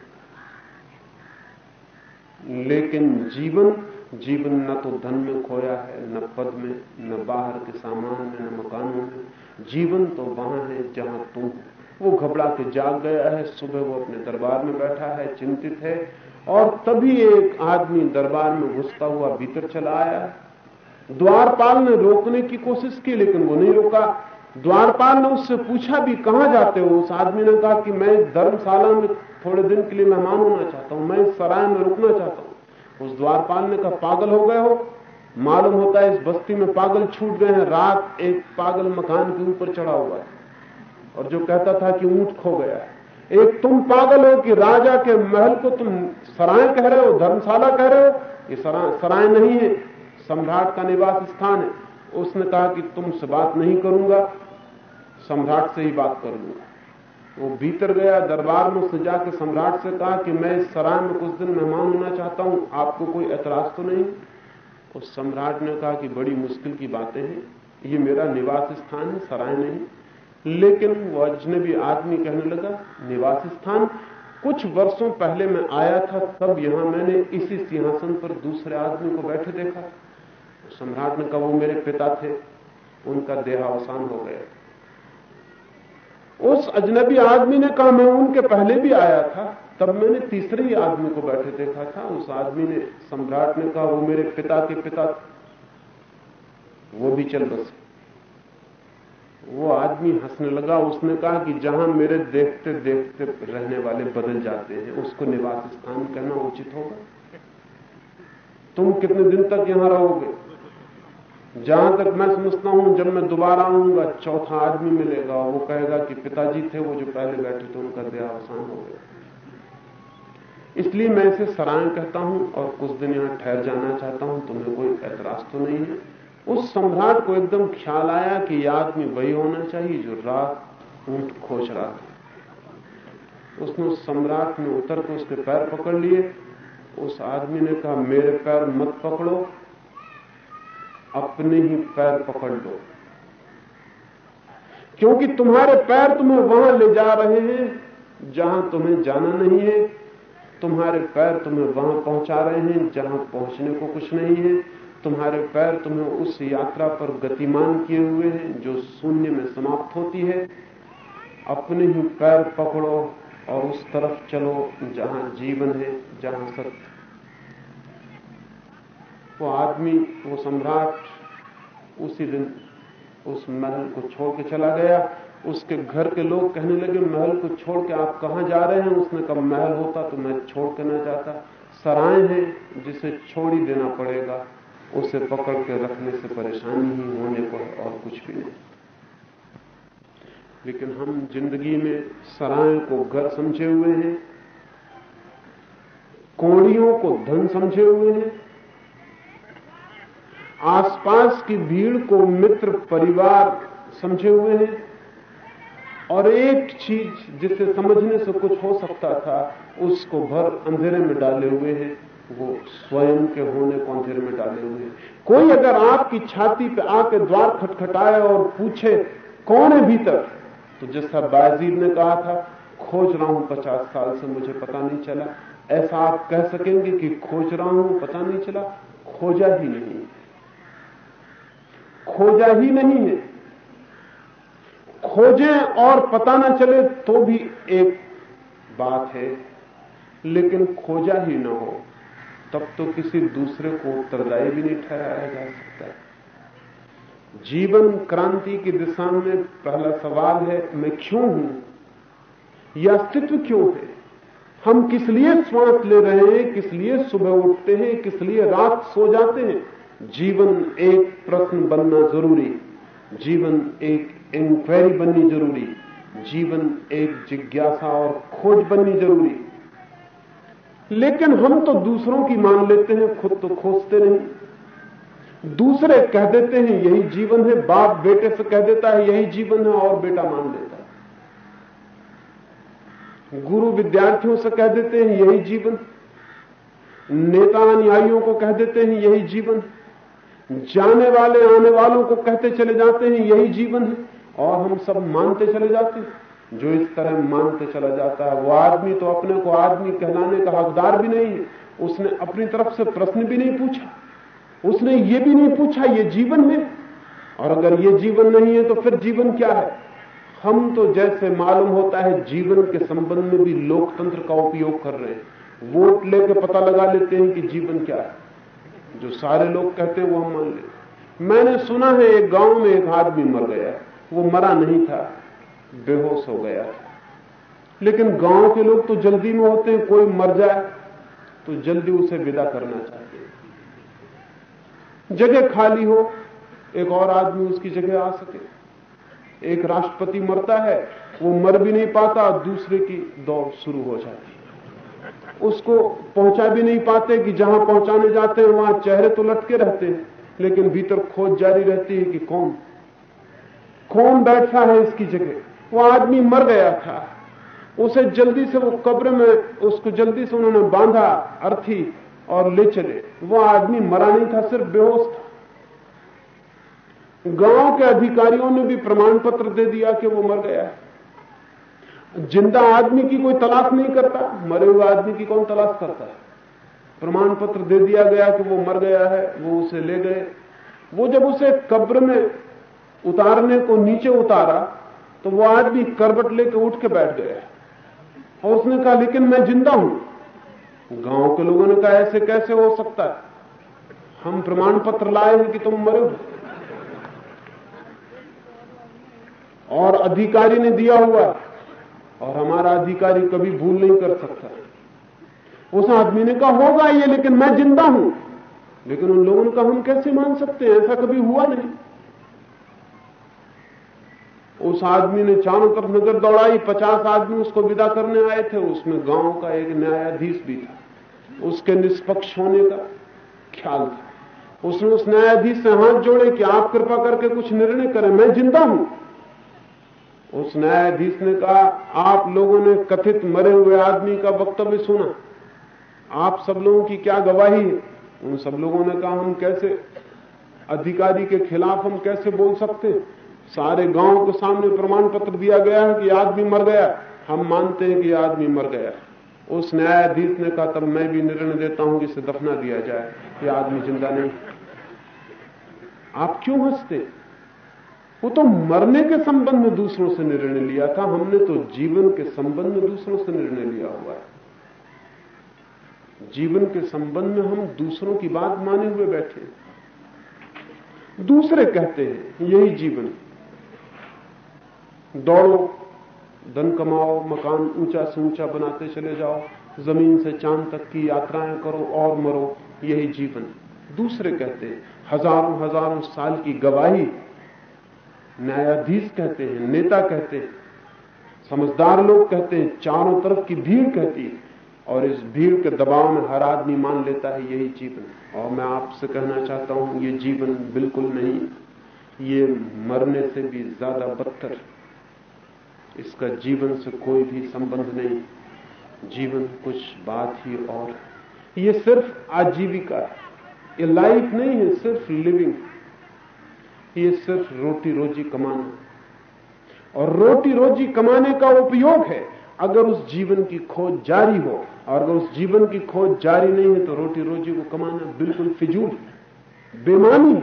लेकिन जीवन जीवन न तो धन में खोया है, न पद में, न बाहर के सामान में, न मकानों में। जीवन तो वहाँ है जहाँ तुम वो घबरा के जाग गया है, सुबह वो अपने दरबार में बैठा है, चिंतित है, और तभी एक आदमी दरबार में घुसता हुआ भीतर चला आया। द्वारपाल ने रोकने की कोशिश की, लेकिन वो नहीं रोका। द्वारपाल ने उससे पूछा भी, कहाँ जाते हो? उस आदमी ने कहा कि, मैं धर्मशाला में थोड़े दिन के लिए मेहमान होना चाहता हूँ, मैं सराय में रुकना चाहता हूँ। उस द्वारपाल ने कहा पागल हो गए हो। मालूम होता है इस बस्ती में पागल छूट गए हैं। रात एक पागल मकान के ऊपर चढ़ा हुआ है और जो कहता था कि ऊँट खो गया है। एक तुम पागल हो कि राजा के महल को तुम सराय कह रहे हो, धर्मशाला कह रहे हो? ये सराय नहीं है, सम्राट का निवास स्थान है। उसने कहा कि तुमसे बात नहीं करूँगा, सम्राट से ही बात करूँगा वो भीतर गया, दरबार में उसने जाके सम्राट से कहा कि मैं इस सराय में कुछ दिन मेहमान होना चाहता हूँ, आपको कोई एतराज़ तो नहीं? उस सम्राट ने कहा कि बड़ी मुश्किल की बातें हैं, ये मेरा निवास स्थान है, सराय नहीं। लेकिन वो अजनबी आदमी कहने लगा, निवास स्थान? कुछ वर्षों पहले मैं आया था, तब यहाँ मैंने इसी सिंहासन पर दूसरे आदमी को बैठे देखा। सम्राट ने कहा, वो मेरे पिता थे, उनका देहावसान हो गया। उस अजनबी आदमी ने कहा, मैं उनके पहले भी आया था। तब मैंने तीसरे ही आदमी को बैठे देखा था। उस आदमी ने, सम्राट ने कहा, वो मेरे पिता के पिता वो भी चल बसे। वो आदमी हंसने लगा। उसने कहा कि जहाँ मेरे देखते देखते रहने वाले बदल जाते हैं, उसको निवास स्थान कहना उचित होगा। तुम कितने दिन तक यहाँ रहोगे? जहाँ तक मैं समझता हूँ, जब मैं दोबारा आऊँगा, चौथा आदमी मिलेगा। वो कहेगा कि पिताजी थे, वो जो पहले बैठे थे, उनका देहावसान हो गया। इसलिए मैं इसे सराय कहता हूँ और कुछ दिन यहाँ ठहर जाना चाहता हूँ, तुम्हें कोई ऐतराज तो नहीं है। उस सम्राट को एकदम ख्याल आया कि यह आदमी वही होना चाहिए जो रात ऊँट खोज रहा था। उसने उस सम्राट में उतर के उसके पैर पकड़ लिए। उस आदमी ने कहा, मेरे पैर मत पकड़ो अपने ही पैर पकड़ लो। क्योंकि तुम्हारे पैर तुम्हें वहाँ ले जा रहे हैं, जहाँ तुम्हें जाना नहीं है। तुम्हारे पैर तुम्हें वहाँ पहुँचा रहे हैं, जहाँ पहुँचने को कुछ नहीं है। तुम्हारे पैर तुम्हें उस यात्रा पर गतिमान किए हुए हैं, जो शून्य में समाप्त होती है। अपने ही पैर पकड़ो और उस तरफ़ चलो, जहाँ जीवन है, जहाँ सत्य वो आदमी, वो सम्राट उसी दिन उस महल को छोड़ के चला गया। उसके घर के लोग कहने लगे, महल को छोड़ के आप कहाँ जा रहे हैं? उसने कहा, महल होता तो मैं छोड़ के ना जाता। सराय है जिसे छोड़ ही देना पड़ेगा। उसे पकड़ के रखने से परेशानी ही होने को और कुछ भी नहीं। लेकिन हम ज़िंदगी में सराय को घर समझे हुए हैं, कोड़ियों को धन समझे हुए हैं। आसपास की भीड़ को मित्र परिवार समझे हुए हैं। और एक चीज़ जिसे समझने से कुछ हो सकता था, उसको भर अंधेरे में डाले हुए हैं। वो स्वयं के होने को अंधेरे में डाले हुए हैं। कोई अगर आपकी छाती पे आके द्वार खटखटाए और पूछे, कौन है भीतर? तो जैसा बाजीर ने कहा था, खोज रहा हूँ पचास साल से, मुझे पता नहीं चला। ऐसा आप कह सकेंगे कि खोज रहा हूँ, पता नहीं चला। खोजा ही नहीं। खोजा ही नहीं है। खोजें और पता ना चले तो भी एक बात है, लेकिन खोजा ही ना हो, तब तो किसी दूसरे को उत्तरदायी भी नहीं ठहराया जा सकता। जीवन क्रांति की दिशा में पहला सवाल है, मैं क्यों हूँ? यह अस्तित्व क्यों है? हम किस लिए श्वास ले रहे हैं, किस लिए सुबह उठते हैं, किस लिए रात सो जाते हैं? जीवन एक प्रश्न बनना ज़रूरी जीवन एक इंक्वायरी बननी ज़रूरी जीवन एक जिज्ञासा और खोज बननी ज़रूरी लेकिन हम तो दूसरों की मान लेते हैं, खुद तो खोजते नहीं। दूसरे कह देते हैं, यही जीवन है। बाप बेटे से कह देता है, यही जीवन है। और बेटा मान लेता है। गुरु विद्यार्थियों से कह देते हैं, यही जीवन नेता अनुयायियों को कह देते हैं, यही जीवन जाने वाले आने वालों को कहते चले जाते हैं, यही जीवन है। और हम सब मानते चले जाते हैं। जो इस तरह मानते चला जाता है, वो आदमी तो अपने को आदमी कहलाने का हकदार भी नहीं है। उसने अपनी तरफ़ से प्रश्न भी नहीं पूछा। उसने ये भी नहीं पूछा, ये जीवन है। और अगर ये जीवन नहीं है तो फिर जीवन क्या है? हम तो जैसे मालूम होता है, जीवन के संबंध में भी लोकतंत्र का उपयोग कर रहे हैं। वोट लेकर पता लगा लेते हैं कि जीवन क्या है। जो सारे लोग कहते हैं वो हम मान लेते मैंने सुना है, एक गाँव में एक आदमी मर गया। वो मरा नहीं था। बेहोश हो गया। लेकिन गाँव के लोग तो जल्दी में होते हैं, कोई मर जाए तो जल्दी उसे विदा करना चाहते जगह खाली हो, एक और आदमी उसकी जगह आ सके। एक राष्ट्रपति मरता है, वो मर भी नहीं पाता, दूसरे की दौड़ शुरू हो जाती उसको पहुँचा भी नहीं पाते कि जहाँ पहुँचाने जाते हैं, वहाँ चेहरे तो लटके रहते हैं। लेकिन भीतर खोज जारी रहती है कि कौन? कौन बैठा है इसकी जगह? वो आदमी मर गया था। उसे जल्दी से वो कब्र में, उसको जल्दी से उन्होंने बांधा, अर्थी, और ले चले। वो आदमी मरा नहीं था, सिर्फ़ बेहोश था। गाँव के अधिकारियों ने भी प्रमाण पत्र दे दिया कि वो मर गया है। ज़िंदा आदमी की कोई तलाश नहीं करता, मरे हुए आदमी की कौन तलाश करता है? प्रमाण पत्र दे दिया गया कि वो मर गया है, वो उसे ले गए। वो जब उसे कब्र में उतारने को नीचे उतारा तो वो आदमी करबट लेके उठ के बैठ गया और उसने कहा, लेकिन मैं ज़िंदा हूँ। गाँव के लोगों ने कहा, ऐसे कैसे हो सकता है? हम प्रमाण पत्र लाए हैं कि तुम मरे हो। और अधिकारी ने दिया हुआ और हमारा अधिकारी कभी भूल नहीं कर सकता। उस आदमी ने कहा, होगा ये, लेकिन मैं ज़िंदा हूँ। लेकिन उन लोगों का हम कैसे मान सकते हैं? ऐसा कभी हुआ नहीं। उस आदमी ने चारों तरफ़ नज़र दौड़ाई। पचास आदमी उसको विदा करने आए थे। उसमें गाँव का एक न्यायाधीश भी था। उसके निष्पक्ष होने का ख्याल था। उसने उस न्यायाधीश से हाथ जोड़े कि आप कृपा करके कुछ निर्णय करें। मैं ज़िंदा हूँ। उस न्यायाधीश ने कहा, आप लोगों ने कथित मरे हुए आदमी का वक्तव्य सुना। आप सब लोगों की क्या गवाही है? उन सब लोगों ने कहा, हम कैसे? अधिकारी के खिलाफ हम कैसे बोल सकते हैं? सारे गाँव के सामने प्रमाण पत्र दिया गया है कि आदमी मर गया हम मानते हैं कि आदमी मर गया उस न्यायाधीश ने कहा, तब मैं भी निर्णय देता हूँ कि इसे दफना दिया जाए। कि आदमी ज़िंदा नहीं आप क्यों हँसते वो तो मरने के संबंध में दूसरों से निर्णय लिया था। हमने तो जीवन के संबंध में दूसरों से निर्णय लिया हुआ है। जीवन के संबंध में हम दूसरों की बात माने हुए बैठे दूसरे कहते हैं, यही जीवन दौड़ो, धन कमाओ, मकान ऊँचा से ऊँचा बनाते चले जाओ, ज़मीन से चाँद तक की यात्राएँ करो और मरो, यही जीवन दूसरे कहते हैं, हज़ारों हज़ारों साल की गवाही न्यायाधीश कहते हैं, नेता कहते हैं, समझदार लोग कहते हैं, चारों तरफ़ की भीड़ कहती है और इस भीड़ के दबाव में हर आदमी मान लेता है, यही जीवन और मैं आपसे कहना चाहता हूँ, ये जीवन बिल्कुल नहीं, ये मरने से भी ज़्यादा बदतर इसका जीवन से कोई भी संबंध नहीं, जीवन कुछ बात ही और ये सिर्फ़ आजीविका है, ये लाइफ नहीं है, सिर्फ़ लिविंग ये सिर्फ़ रोटी रोजी कमाना और रोटी रोजी कमाने का उपयोग है। अगर उस जीवन की खोज जारी हो, और अगर उस जीवन की खोज जारी नहीं है तो रोटी रोजी को कमाना बिल्कुल फिजूल बेमानी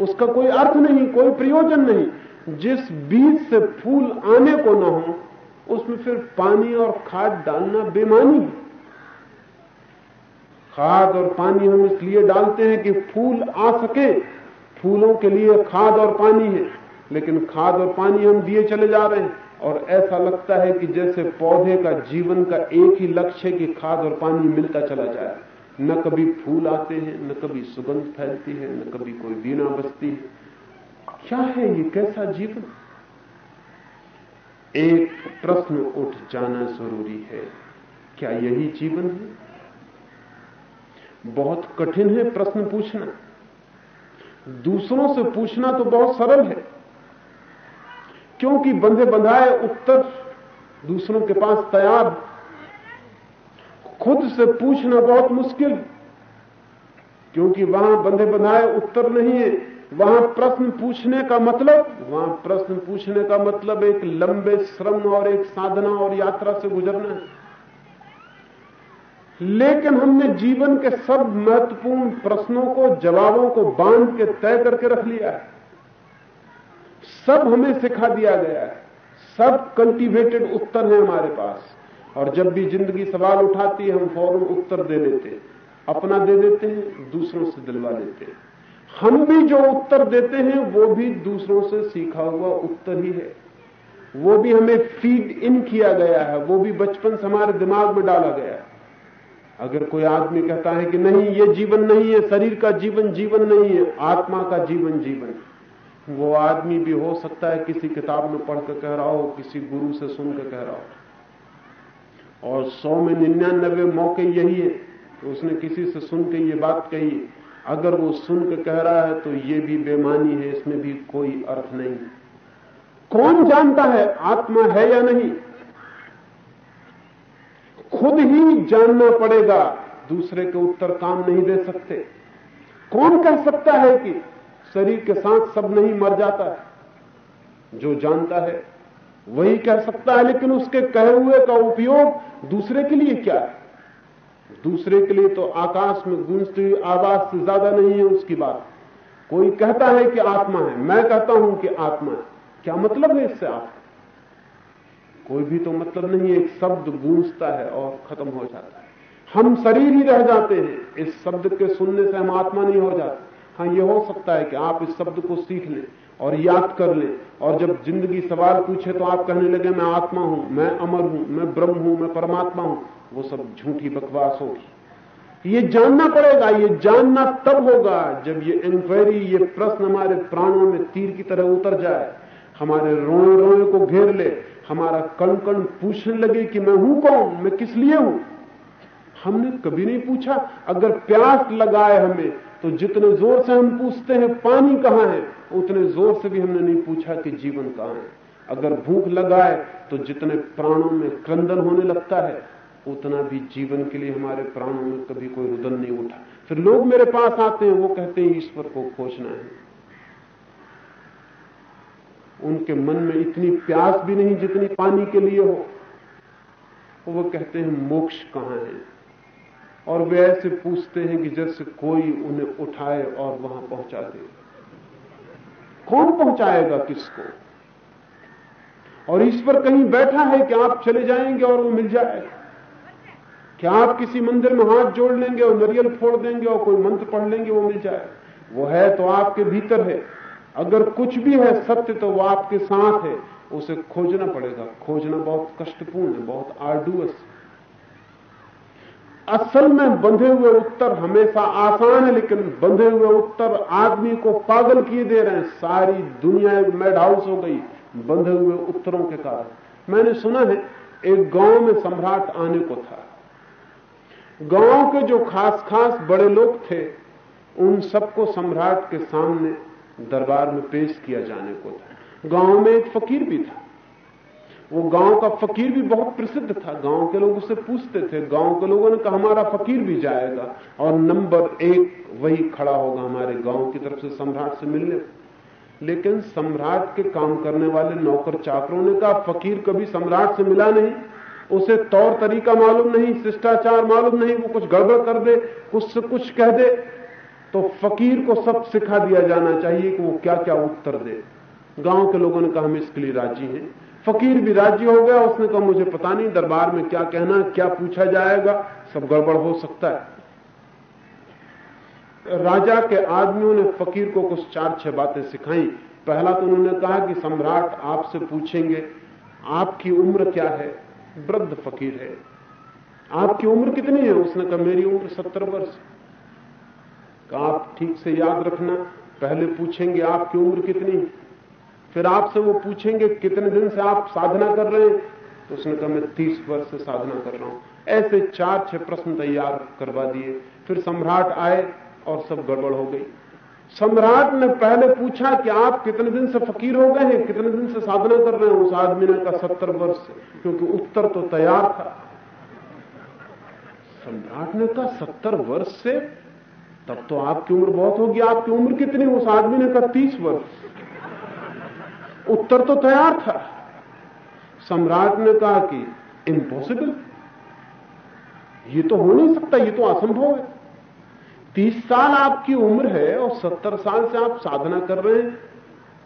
उसका कोई अर्थ नहीं, कोई प्रयोजन नहीं। जिस बीज से फूल आने को ना हो, उसमें फिर पानी और खाद डालना बेमानी खाद और पानी हम इसलिए डालते हैं कि फूल आ सके फूलों के लिए खाद और पानी है, लेकिन खाद और पानी हम दिए चले जा रहे हैं। और ऐसा लगता है कि जैसे पौधे का जीवन का एक ही लक्ष्य है कि खाद और पानी मिलता चला जाए। न कभी फूल आते हैं, न कभी सुगंध फैलती है, न कभी कोई वीणा बजती है। क्या है ये कैसा जीवन? एक प्रश्न उठ जाना ज़रूरी है। क्या यही जीवन है? बहुत कठिन है प्रश्न पूछना। दूसरों से पूछना तो बहुत सरल है। क्योंकि बंधे बंधाए उत्तर दूसरों के पास तैयार, खुद से पूछना बहुत मुश्किल। क्योंकि वहाँ बंधे बंधाए उत्तर नहीं है, वहाँ प्रश्न पूछने का मतलब वहाँ प्रश्न पूछने का मतलब एक लंबे श्रम और एक साधना और यात्रा से गुजरना है। लेकिन हमने जीवन के सब महत्वपूर्ण प्रश्नों को, जवाबों को बाँध के तय करके रख लिया है। सब हमें सिखा दिया गया है। सब कल्टीवेटेड उत्तर है हमारे पास। और जब भी ज़िंदगी सवाल उठाती है, हम फ़ौरन उत्तर दे देते हैं। अपना दे देते हैं, दूसरों से दिलवा लेते हैं। हम भी जो उत्तर देते हैं, वो भी दूसरों से सीखा हुआ उत्तर ही है। वो भी हमें फ़ीड इन किया गया है। वो भी बचपन से हमारे दिमाग में डाला गया है। अगर कोई आदमी कहता है कि नहीं, ये जीवन नहीं है, शरीर का जीवन जीवन नहीं है, आत्मा का जीवन जीवन। वो आदमी भी हो सकता है किसी किताब में पढ़कर कह रहा हो, किसी गुरु से सुनकर कह रहा हो। और सौ में निन्यानबे मौके यही है तो उसने किसी से सुन के ये बात कही। अगर वो सुन के कह रहा है तो ये भी बेमानी है, इसमें भी कोई अर्थ नहीं। कौन जानता है, आत्मा है या नहीं? खुद ही जानना पड़ेगा, दूसरे के उत्तर काम नहीं दे सकते। कौन कह सकता है कि शरीर के साथ सब नहीं मर जाता है? जो जानता है, वही कह सकता है, लेकिन उसके कहे हुए का उपयोग दूसरे के लिए क्या है? दूसरे के लिए तो आकाश में गूंजती हुई आवाज़ से ज़्यादा नहीं है उसकी बात। कोई कहता है कि आत्मा है, मैं कहता हूँ कि आत्मा है। क्या मतलब है इससे आप कोई भी तो मतलब नहीं एक शब्द गूंजता है और खत्म हो जाता है। हम शरीर ही रह जाते हैं, इस शब्द के सुनने से हम आत्मा नहीं हो जाते। हाँ ये हो सकता है कि आप इस शब्द को सीख लें और याद कर लें और जब ज़िंदगी सवाल पूछे तो आप कहने लगे, मैं आत्मा हूँ, मैं अमर हूँ, मैं ब्रह्म हूँ, मैं परमात्मा हूँ। वो सब झूठी बकवास होगी। ये जानना पड़ेगा, ये जानना तब होगा जब ये इंक्वायरी ये प्रश्न हमारे प्राणों में तीर की तरह उतर जाए। हमारे रोए रोए को घेर ले, हमारा कण कण पूछने लगे कि मैं हूँ कौन? मैं किस लिए हूँ? हमने कभी नहीं पूछा, अगर प्यास लगाए हमें तो जितने ज़ोर से हम पूछते हैं, पानी कहाँ है? उतने ज़ोर से भी हमने नहीं पूछा कि जीवन कहाँ है। अगर भूख लगाए तो जितने प्राणों में क्रंदन होने लगता है, उतना भी जीवन के लिए हमारे प्राणों में कभी कोई रुदन नहीं उठा। फिर लोग मेरे पास आते हैं, वो कहते हैं, ईश्वर को खोजना है। उनके मन में इतनी प्यास भी नहीं जितनी पानी के लिए हो। वो कहते हैं, मोक्ष कहाँ है? और वे ऐसे पूछते हैं कि जैसे कोई उन्हें उठाए और वहाँ पहुँचा दे। कौन पहुंचाएगा किसको? और ईश्वर कहीं बैठा है कि आप चले जाएँगे और वो मिल जाएगा क्या आप किसी मंदिर में हाथ जोड़ लेंगे और नरियल फोड़ देंगे और कोई मंत्र पढ़ लेंगे, वो मिल जाए? वो है तो आपके भीतर है। अगर कुछ भी है सत्य तो वो आपके साथ है। उसे खोजना पड़ेगा। खोजना बहुत कष्टपूर्ण है, बहुत आर्डुअस असल में बंधे हुए उत्तर हमेशा आसान है, लेकिन बंधे हुए उत्तर आदमी को पागल किए दे रहे हैं। सारी दुनिया एक मेड हाउस हो गई, बंधे हुए उत्तरों के कारण। मैंने सुना है, एक गाँव में सम्राट आने को था। गाँव के जो खास खास बड़े लोग थे, उन सबको सम्राट के सामने दरबार में पेश किया जाने को था। गाँव में एक फकीर भी था। वो गाँव का फकीर भी बहुत प्रसिद्ध था। गाँव के लोग उससे पूछते थे। गाँव के लोगों ने कहा, हमारा फकीर भी जाएगा और नंबर एक वही खड़ा होगा हमारे गाँव की तरफ़ से सम्राट से मिलने। लेकिन सम्राट के काम करने वाले नौकर चाकरों ने कहा, फकीर कभी सम्राट से मिला नहीं। उसे तौर तरीका मालूम नहीं, शिष्टाचार मालूम नहीं। वो कुछ गड़बड़ कर दे, कुछ से कुछ कह दे। तो फकीर को सब सिखा दिया जाना चाहिए कि वो क्या क्या उत्तर दे। गाँव के लोगों ने कहा, हम इसके लिए राज़ी हैं। फकीर भी राज़ी हो गया। उसने कहा, मुझे पता नहीं दरबार में क्या कहना, क्या पूछा जाएगा। सब गड़बड़ हो सकता है। राजा के आदमियों ने फकीर को कुछ चार छह बातें सिखाई। पहला तो उन्होंने कहा कि, सम्राट आपसे पूछेंगे, आपकी उम्र क्या है? वृद्ध फकीर है। आपकी उम्र कितनी है? उसने कहा, मेरी उम्र सत्तर वर्ष आप ठीक से याद रखना। पहले पूछेंगे आपकी उम्र कितनी? फिर आपसे वो पूछेंगे कितने दिन से आप साधना कर रहे हैं? तो उसने कहा, मैं तीस वर्ष से साधना कर रहा हूँ। ऐसे चार, छह प्रश्न तैयार करवा दिए। फिर सम्राट आए और सब गड़बड़ हो गई। सम्राट ने पहले पूछा कि आप कितने दिन से फकीर हो गए हैं? कितने दिन से साधना कर रहे हैं? उस आदमी ने कहा, सत्तर वर्ष क्योंकि उत्तर तो तैयार था। सम्राट ने कहा, सत्तर वर्ष से तब तो आपकी उम्र बहुत होगी। आपकी उम्र कितनी? उस आदमी ने कहा तीस वर्ष। उत्तर तो तैयार था। सम्राट ने कहा कि इम्पॉसिबल ये तो हो नहीं सकता, ये तो असंभव है। तीस साल आपकी उम्र है और सत्तर साल से आप साधना कर रहे हैं।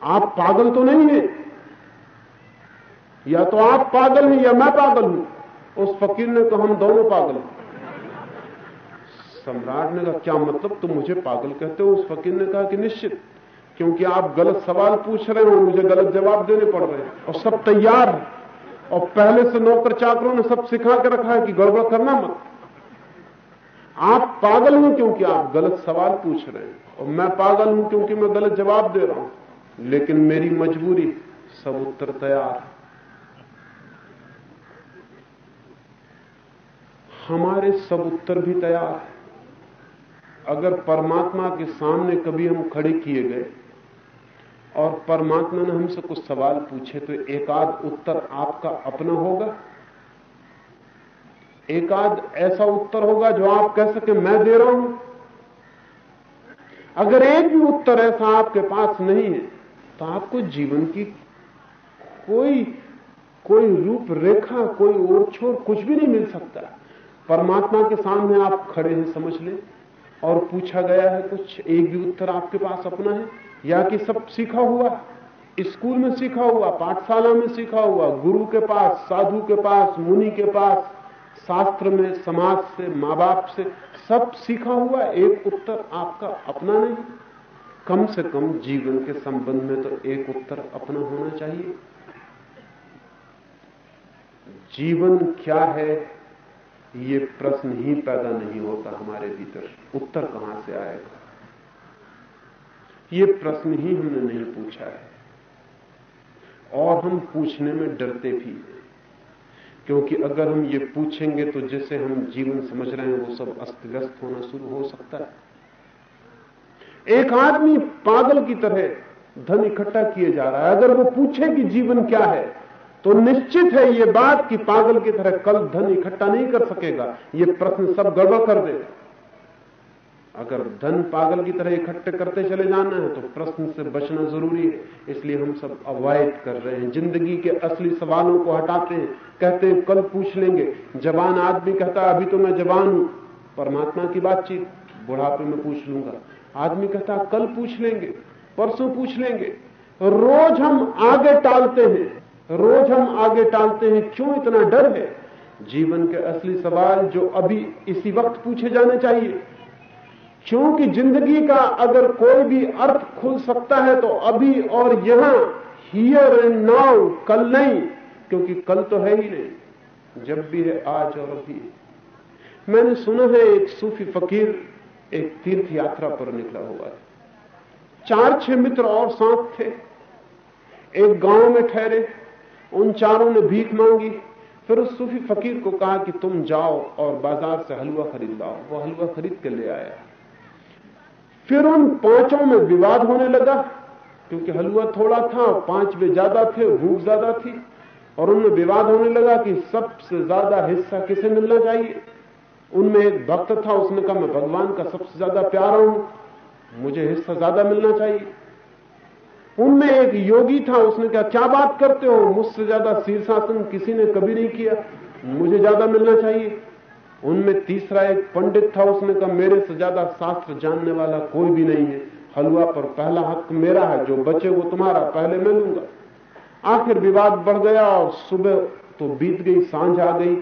आप पागल तो नहीं है। या तो आप पागल हैं या मैं पागल हूँ। उस फकीर ने तो हम दोनों पागल हैं। सम्राट ने कहा, क्या मतलब तुम मुझे पागल कहते हो? उस फकीर ने कहा कि निश्चित, क्योंकि आप गलत सवाल पूछ रहे हो, मुझे गलत जवाब देने पड़ रहे हैं। और सब तैयार है। और पहले से नौकर चाकरों ने सब सिखा के रखा है कि गड़बड़ करना मत। आप पागल हैं क्योंकि आप गलत सवाल पूछ रहे हैं। और मैं पागल हूँ क्योंकि मैं गलत जवाब दे रहा हूँ। लेकिन मेरी मजबूरी, सब उत्तर तैयार हमारे सब उत्तर भी तैयार है। अगर परमात्मा के सामने कभी हम खड़े किए गए और परमात्मा ने हमसे कुछ सवाल पूछे तो एकाध उत्तर आपका अपना होगा। एकाध ऐसा उत्तर होगा जो आप कह सके, मैं दे रहा हूँ। अगर एक भी उत्तर ऐसा आपके पास नहीं है तो आपको जीवन की कोई कोई रूप रेखा कोई ओर छोर कुछ भी नहीं मिल सकता। परमात्मा के सामने आप खड़े हैं, समझ लें। और पूछा गया है, कुछ एक भी उत्तर आपके पास अपना है? या कि सब सीखा हुआ? स्कूल में सीखा हुआ, पाठशाला में सीखा हुआ, गुरु के पास, साधु के पास, मुनि के पास, शास्त्र में, समाज से माँ बाप से, सब सीखा हुआ, एक उत्तर आपका अपना नहीं? कम से कम जीवन के संबंध में तो एक उत्तर अपना होना चाहिए। जीवन क्या है, ये प्रश्न ही पैदा नहीं होता हमारे भीतर। उत्तर कहाँ से आएगा ये प्रश्न ही हमने नहीं पूछा है। और हम पूछने में डरते भी क्योंकि अगर हम ये पूछेंगे तो जैसे हम जीवन समझ रहे हैं, वो सब अस्त व्यस्त होना शुरू हो सकता है। एक आदमी पागल की तरह धन इकट्ठा किए जा रहा है। अगर वो पूछे कि जीवन क्या है तो निश्चित है ये बात कि पागल की तरह कल धन इकट्ठा नहीं कर सकेगा। ये प्रश्न सब गड़बड़ कर देगा। अगर धन पागल की तरह इकट्ठे करते चले जाना है तो प्रश्न से बचना ज़रूरी है। इसलिए हम सब अवॉइड कर रहे हैं। ज़िंदगी के असली सवालों को हटाते हैं। कहते हैं, कल पूछ लेंगे। जवान आदमी कहता अभी तो मैं जवान हूँ। परमात्मा की बातचीत, बुढ़ापे में पूछ लूँगा। आदमी कहता कल पूछ लेंगे, परसों पूछ लेंगे। रोज हम आगे टालते हैं। रोज हम आगे टालते हैं। क्यों इतना डर है? जीवन के असली सवाल जो अभी इसी वक्त पूछे जाने चाहिए। क्योंकि ज़िंदगी का अगर कोई भी अर्थ खुल सकता है तो अभी और यहाँ हियर एंड नाउ कल नहीं, क्योंकि कल तो है ही नहीं, जब भी है आज और अभी। मैंने सुना है एक सूफी फकीर एक तीर्थ यात्रा पर निकला हुआ है। चार छह मित्र और साथ थे। एक गाँव में ठहरे, उन चारों ने भीख मांगी। फिर उस सूफी फकीर को कहा कि तुम जाओ और बाज़ार से हलवा खरीद लाओ। वो हलवा खरीद के ले आया। फिर उन पाँचों में विवाद होने लगा, क्योंकि हलवा थोड़ा था, पाँच वे ज़्यादा थे, भूख ज़्यादा थी, और उनमें विवाद होने लगा कि सबसे ज़्यादा हिस्सा किसे मिलना चाहिए। उनमें एक भक्त था, उसने कहा, मैं भगवान का सबसे ज़्यादा प्यारा हूँ, मुझे हिस्सा ज़्यादा मिलना चाहिए। उनमें एक योगी था, उसने कहा, क्या बात करते हो? मुझसे ज़्यादा शीर्षासन किसी ने कभी नहीं किया। मुझे ज़्यादा मिलना चाहिए। उनमें तीसरा एक पंडित था, उसने कहा, मेरे से ज़्यादा शास्त्र जानने वाला कोई भी नहीं है। हलवा पर पहला हक मेरा है, जो बचे वो तुम्हारा, पहले मैं लूँगा। आखिर विवाद बढ़ गया और सुबह तो बीत गई, साँझ आ गई।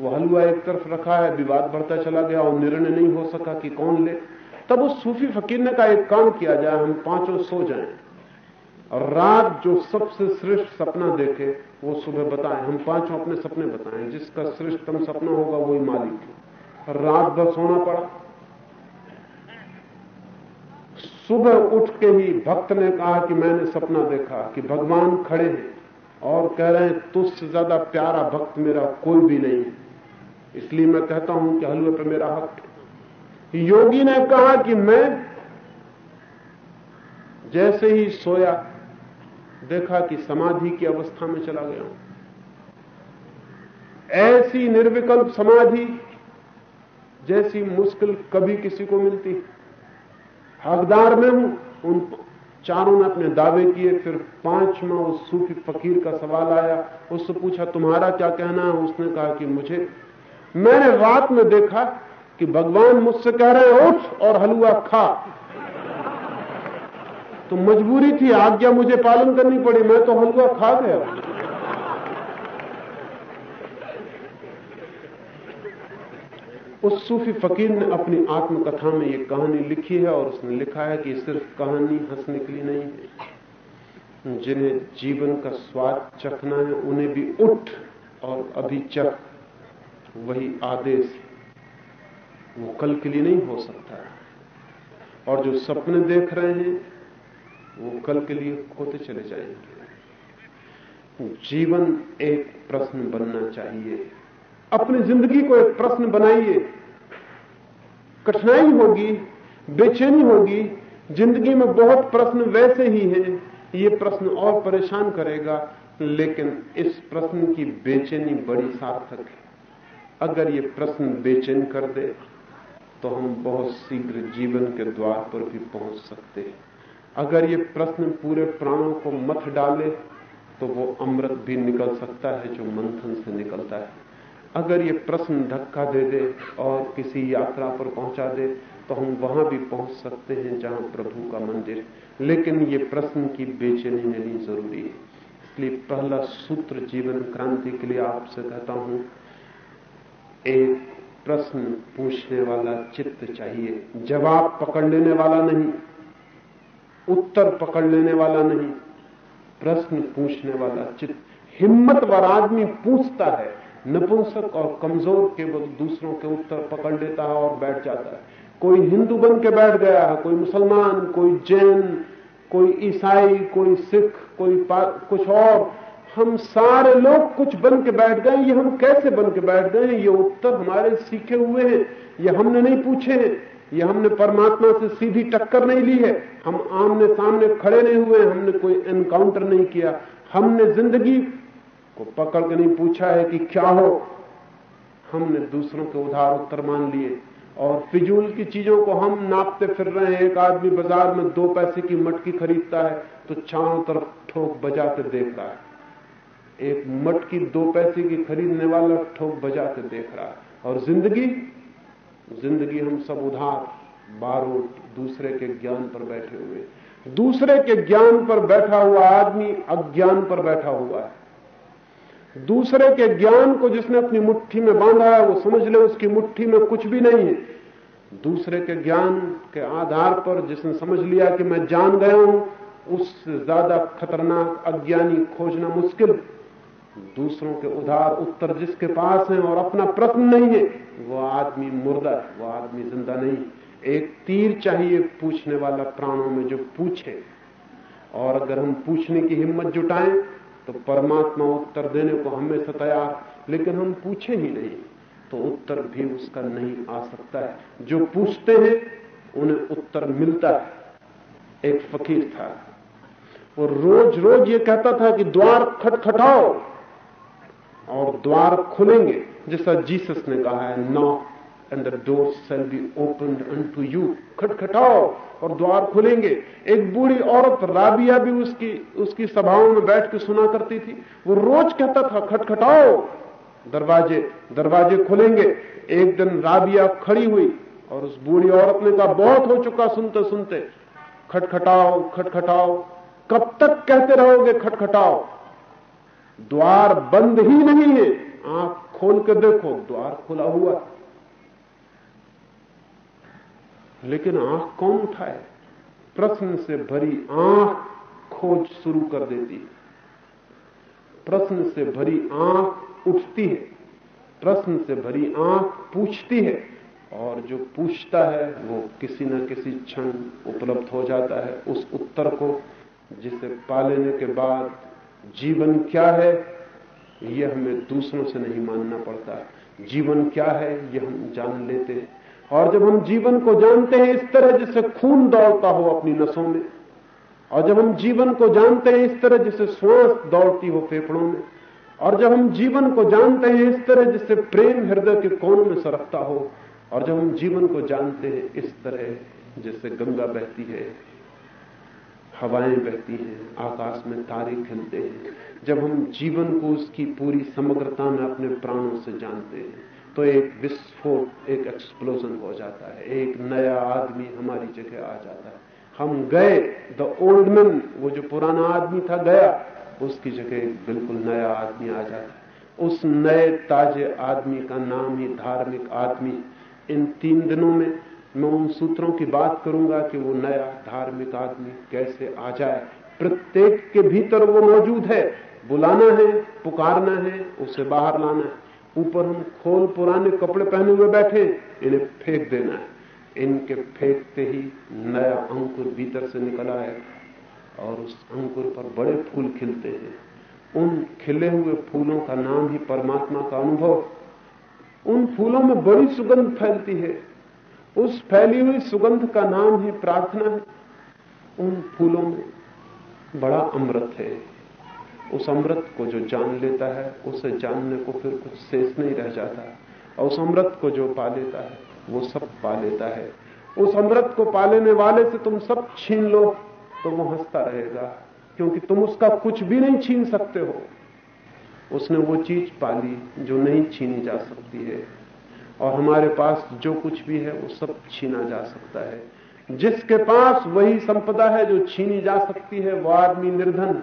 वो हलवा एक तरफ़ रखा है, विवाद बढ़ता चला गया और निर्णय नहीं हो सका कि कौन ले। तब उस सूफी फकीर ने कहा, एक काम किया जाए, हम पाँचों सो जाएँ। और रात जो सबसे श्रेष्ठ सपना देखे वो सुबह बताएँ, हम पाँचों अपने सपने बताएँ, जिसका श्रेष्ठतम सपना होगा वही मालिक रात भर सोना पड़ा। सुबह उठ के ही भक्त ने कहा कि मैंने सपना देखा कि भगवान खड़े हैं और कह रहे हैं, तुझसे ज़्यादा प्यारा भक्त मेरा कोई भी नहीं है। इसलिए मैं कहता हूँ कि हलवे पर मेरा हक योगी ने कहा कि मैं जैसे ही सोया देखा कि समाधि की अवस्था में चला गया हूँ। ऐसी निर्विकल्प समाधि जैसी मुश्किल कभी किसी को मिलती हकदार में हूँ, उन चारों ने अपने दावे किए, फिर पांचवा उस सूफी फकीर का सवाल आया, उससे पूछा, तुम्हारा क्या कहना है? उसने कहा कि, मुझे मैंने रात में देखा कि भगवान मुझसे कह रहे हैं, उठ और हलवा खा। तो मजबूरी थी, आज्ञा मुझे पालन करनी पड़ी, मैं तो हलवा खा गया। उस सूफी फकीर ने अपनी आत्मकथा में यह कहानी लिखी है और उसने लिखा है कि सिर्फ़ कहानी हंसने के लिए नहीं है जिन्हें जीवन का स्वाद चखना है, उन्हें भी उठ और अभी चख, वही आदेश वो कल के लिए नहीं हो सकता। और जो सपने देख रहे हैं वो कल के लिए खोते चले जाएँगे। जीवन एक प्रश्न बनना चाहिए। अपनी ज़िंदगी को एक प्रश्न बनाइए। कठिनाई होगी, बेचैनी होगी, ज़िंदगी में बहुत प्रश्न वैसे ही हैं, ये प्रश्न और परेशान करेगा, लेकिन इस प्रश्न की बेचैनी बड़ी सार्थक है। अगर ये प्रश्न बेचैन कर दे तो हम बहुत शीघ्र जीवन के द्वार पर भी पहुँच सकते हैं। अगर ये प्रश्न पूरे प्राणों को मत डाले तो वो अमृत भी निकल सकता है जो मंथन से निकलता है। अगर ये प्रश्न धक्का दे दे और किसी यात्रा पर पहुँचा दे तो हम वहाँ भी पहुँच सकते हैं जहाँ प्रभु का मंदिर लेकिन ये प्रश्न की बेचैनी लेनी ज़रूरी है। इसलिए पहला सूत्र जीवन क्रांति के लिए आपसे कहता हूँ, एक प्रश्न पूछने वाला चित्त चाहिए, जवाब पकड़ लेने वाला नहीं। उत्तर पकड़ लेने वाला नहीं, प्रश्न पूछने वाला चित्त। हिम्मत हिम्मतवर आदमी पूछता है, नपुंसक और कमज़ोर केवल दूसरों के उत्तर पकड़ लेता है और बैठ जाता है। कोई हिंदू बन के बैठ गया है, कोई मुसलमान, कोई जैन, कोई ईसाई, कोई सिख, कोई कुछ और। हम सारे लोग कुछ बन के बैठ गए, ये हम कैसे बन के बैठ गए? ये उत्तर हमारे सीखे हुए हैं, ये हमने नहीं पूछे। हैं ये हमने परमात्मा से सीधी टक्कर नहीं ली है। हम आमने सामने खड़े नहीं हुए हमने कोई एनकाउंटर नहीं किया। हमने ज़िंदगी को पकड़ के नहीं पूछा है कि क्या हो। हमने दूसरों के उधार उत्तर मान लिए और फिजूल की चीज़ों को हम नापते फिर रहे हैं। एक आदमी बाज़ार में दो पैसे की मटकी खरीदता है तो चारों तरफ़ ठोक बजा देख रहा है। एक मटकी दो पैसे की खरीदने वाला ठोक बजा के देख रहा है। और ज़िंदगी ज़िंदगी हम सब उधार, बारूद, दूसरे के ज्ञान पर बैठे हुए दूसरे के ज्ञान पर बैठा हुआ आदमी अज्ञान पर बैठा हुआ है। दूसरे के ज्ञान को जिसने अपनी मुट्ठी में बांधा है, वो समझ ले, उसकी मुट्ठी में कुछ भी नहीं है। दूसरे के ज्ञान के आधार पर जिसने समझ लिया कि मैं जान गया हूँ उससे ज़्यादा खतरनाक अज्ञानी खोजना मुश्किल। दूसरों के उधार उत्तर जिसके पास है और अपना प्रश्न नहीं है, वो आदमी मुर्दा है, वो आदमी ज़िंदा नहीं। एक तीर चाहिए पूछने वाला प्राणों में जो पूछे। और अगर हम पूछने की हिम्मत जुटाएँ तो परमात्मा उत्तर देने को हमेशा तैयार। लेकिन हम पूछे ही नहीं तो उत्तर भी उसका नहीं आ सकता है। जो पूछते हैं, उन्हें उत्तर मिलता है। एक फकीर था, वो रोज रोज ये कहता था कि द्वार खटखटाओ। और द्वार खुलेंगे, जैसा जीसस ने कहा है knock and the door shall be open to you खटखटाओ और द्वार खुलेंगे। एक बूढ़ी औरत राबिया भी उसकी उसकी सभाओं में बैठ के सुना करती थी। वो रोज कहता था, खटखटाओ। दरवाजे दरवाजे खुलेंगे। एक दिन राबिया खड़ी हुई और उस बूढ़ी औरत ने कहा, बहुत हो चुका सुनते सुनते। खटखटाओ खटखटाओ। कब तक कहते रहोगे, खटखटाओ? द्वार बंद ही नहीं है। आँख खोल कर देखो, द्वार खुला हुआ है। लेकिन आँख कौन उठाए? प्रश्न से भरी आँख खोज शुरू कर देती है। प्रश्न से भरी आँख उठती है। प्रश्न से भरी आँख पूछती है। और जो पूछता है, वो किसी न किसी क्षण उपलब्ध हो जाता है उस उत्तर को, जिसे पा लेने के बाद जीवन क्या है यह हमें दूसरों से नहीं मानना पड़ता। जीवन क्या है यह हम जान लेते हैं। और जब हम जीवन को जानते हैं, इस तरह जैसे खून दौड़ता हो अपनी नसों में, और जब हम जीवन को जानते हैं, इस तरह जैसे श्वास दौड़ती हो फेफड़ों में, और जब हम जीवन को जानते हैं, इस तरह जैसे प्रेम हृदय के कोण में सरकता हो, और जब हम जीवन को जानते हैं, इस तरह जैसे गंगा बहती है। हवाएँ बहती हैं, आकाश में तारे खिलते हैं। जब हम जीवन को उसकी पूरी समग्रता में अपने प्राणों से जानते हैं तो एक विस्फोट, एक एक्सप्लोजन हो जाता है। एक नया आदमी हमारी जगह आ जाता है। हम गए द ओल्ड मैन वो जो पुराना आदमी था, गया, उसकी जगह बिल्कुल नया आदमी आ जाता है। उस नए ताजे आदमी का नाम ही धार्मिक आदमी। इन तीन दिनों में मैं उन सूत्रों की बात करूँगा कि वो नया धार्मिक आदमी कैसे आ जाए। प्रत्येक के भीतर वो मौजूद है। बुलाना है, पुकारना है, उसे बाहर लाना है। ऊपर हम खोल पुराने कपड़े पहने हुए बैठे इन्हें फेंक देना है। इनके फेंकते ही नया अंकुर भीतर से निकल आए और उस अंकुर पर बड़े फूल खिलते हैं। उन खिले हुए फूलों का नाम ही परमात्मा का अनुभव। उन फूलों में बड़ी सुगंध फैलती है। उस फैली हुई सुगंध का नाम ही प्रार्थना। है उन फूलों में बड़ा अमृत है। उस अमृत को जो जान लेता है, उसे जानने को फिर कुछ शेष नहीं रह जाता। और उस अमृत को जो पा लेता है, वो सब पा लेता है। उस अमृत को पा लेने वाले से तुम सब छीन लो तो वो हंसता रहेगा, क्योंकि तुम उसका कुछ भी नहीं छीन सकते हो। उसने वो चीज़ पाली जो नहीं छीनी जा सकती है। और हमारे पास जो कुछ भी है, वो सब छीना जा सकता है। जिसके पास वही संपदा है जो छीनी जा सकती है, वो आदमी निर्धन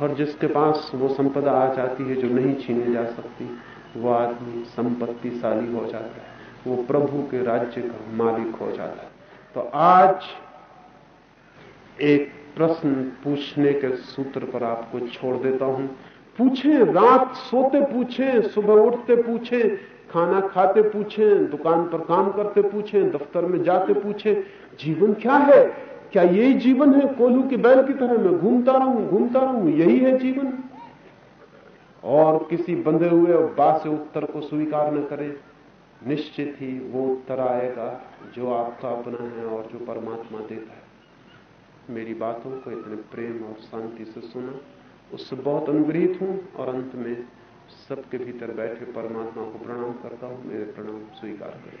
और जिसके पास वो संपदा आ जाती है जो नहीं छीनी जा सकती, वो आदमी संपत्तिशाली हो जाता है। वो प्रभु के राज्य का मालिक हो जाता है। तो आज एक प्रश्न पूछने के सूत्र पर आपको छोड़ देता हूँ। पूछें, रात सोते पूछें, सुबह उठते पूछें खाना खाते पूछें, दुकान पर काम करते पूछें, दफ्तर में जाते पूछें, जीवन क्या है? क्या यही जीवन है कोल्हू की बैल की तरह? मैं घूमता रहूँ घूमता रहूँ, यही है जीवन। और किसी बंधे हुए बा से उत्तर को स्वीकार न करे। निश्चित ही वो उत्तर आएगा जो आपका अपना है और जो परमात्मा देता है। मेरी बातों को इतने प्रेम और शांति से सुना। उससे बहुत अनुग्रहित हूँ और अंत में सबके भीतर बैठे परमात्मा को प्रणाम करता हूँ मेरे प्रणाम स्वीकार करें।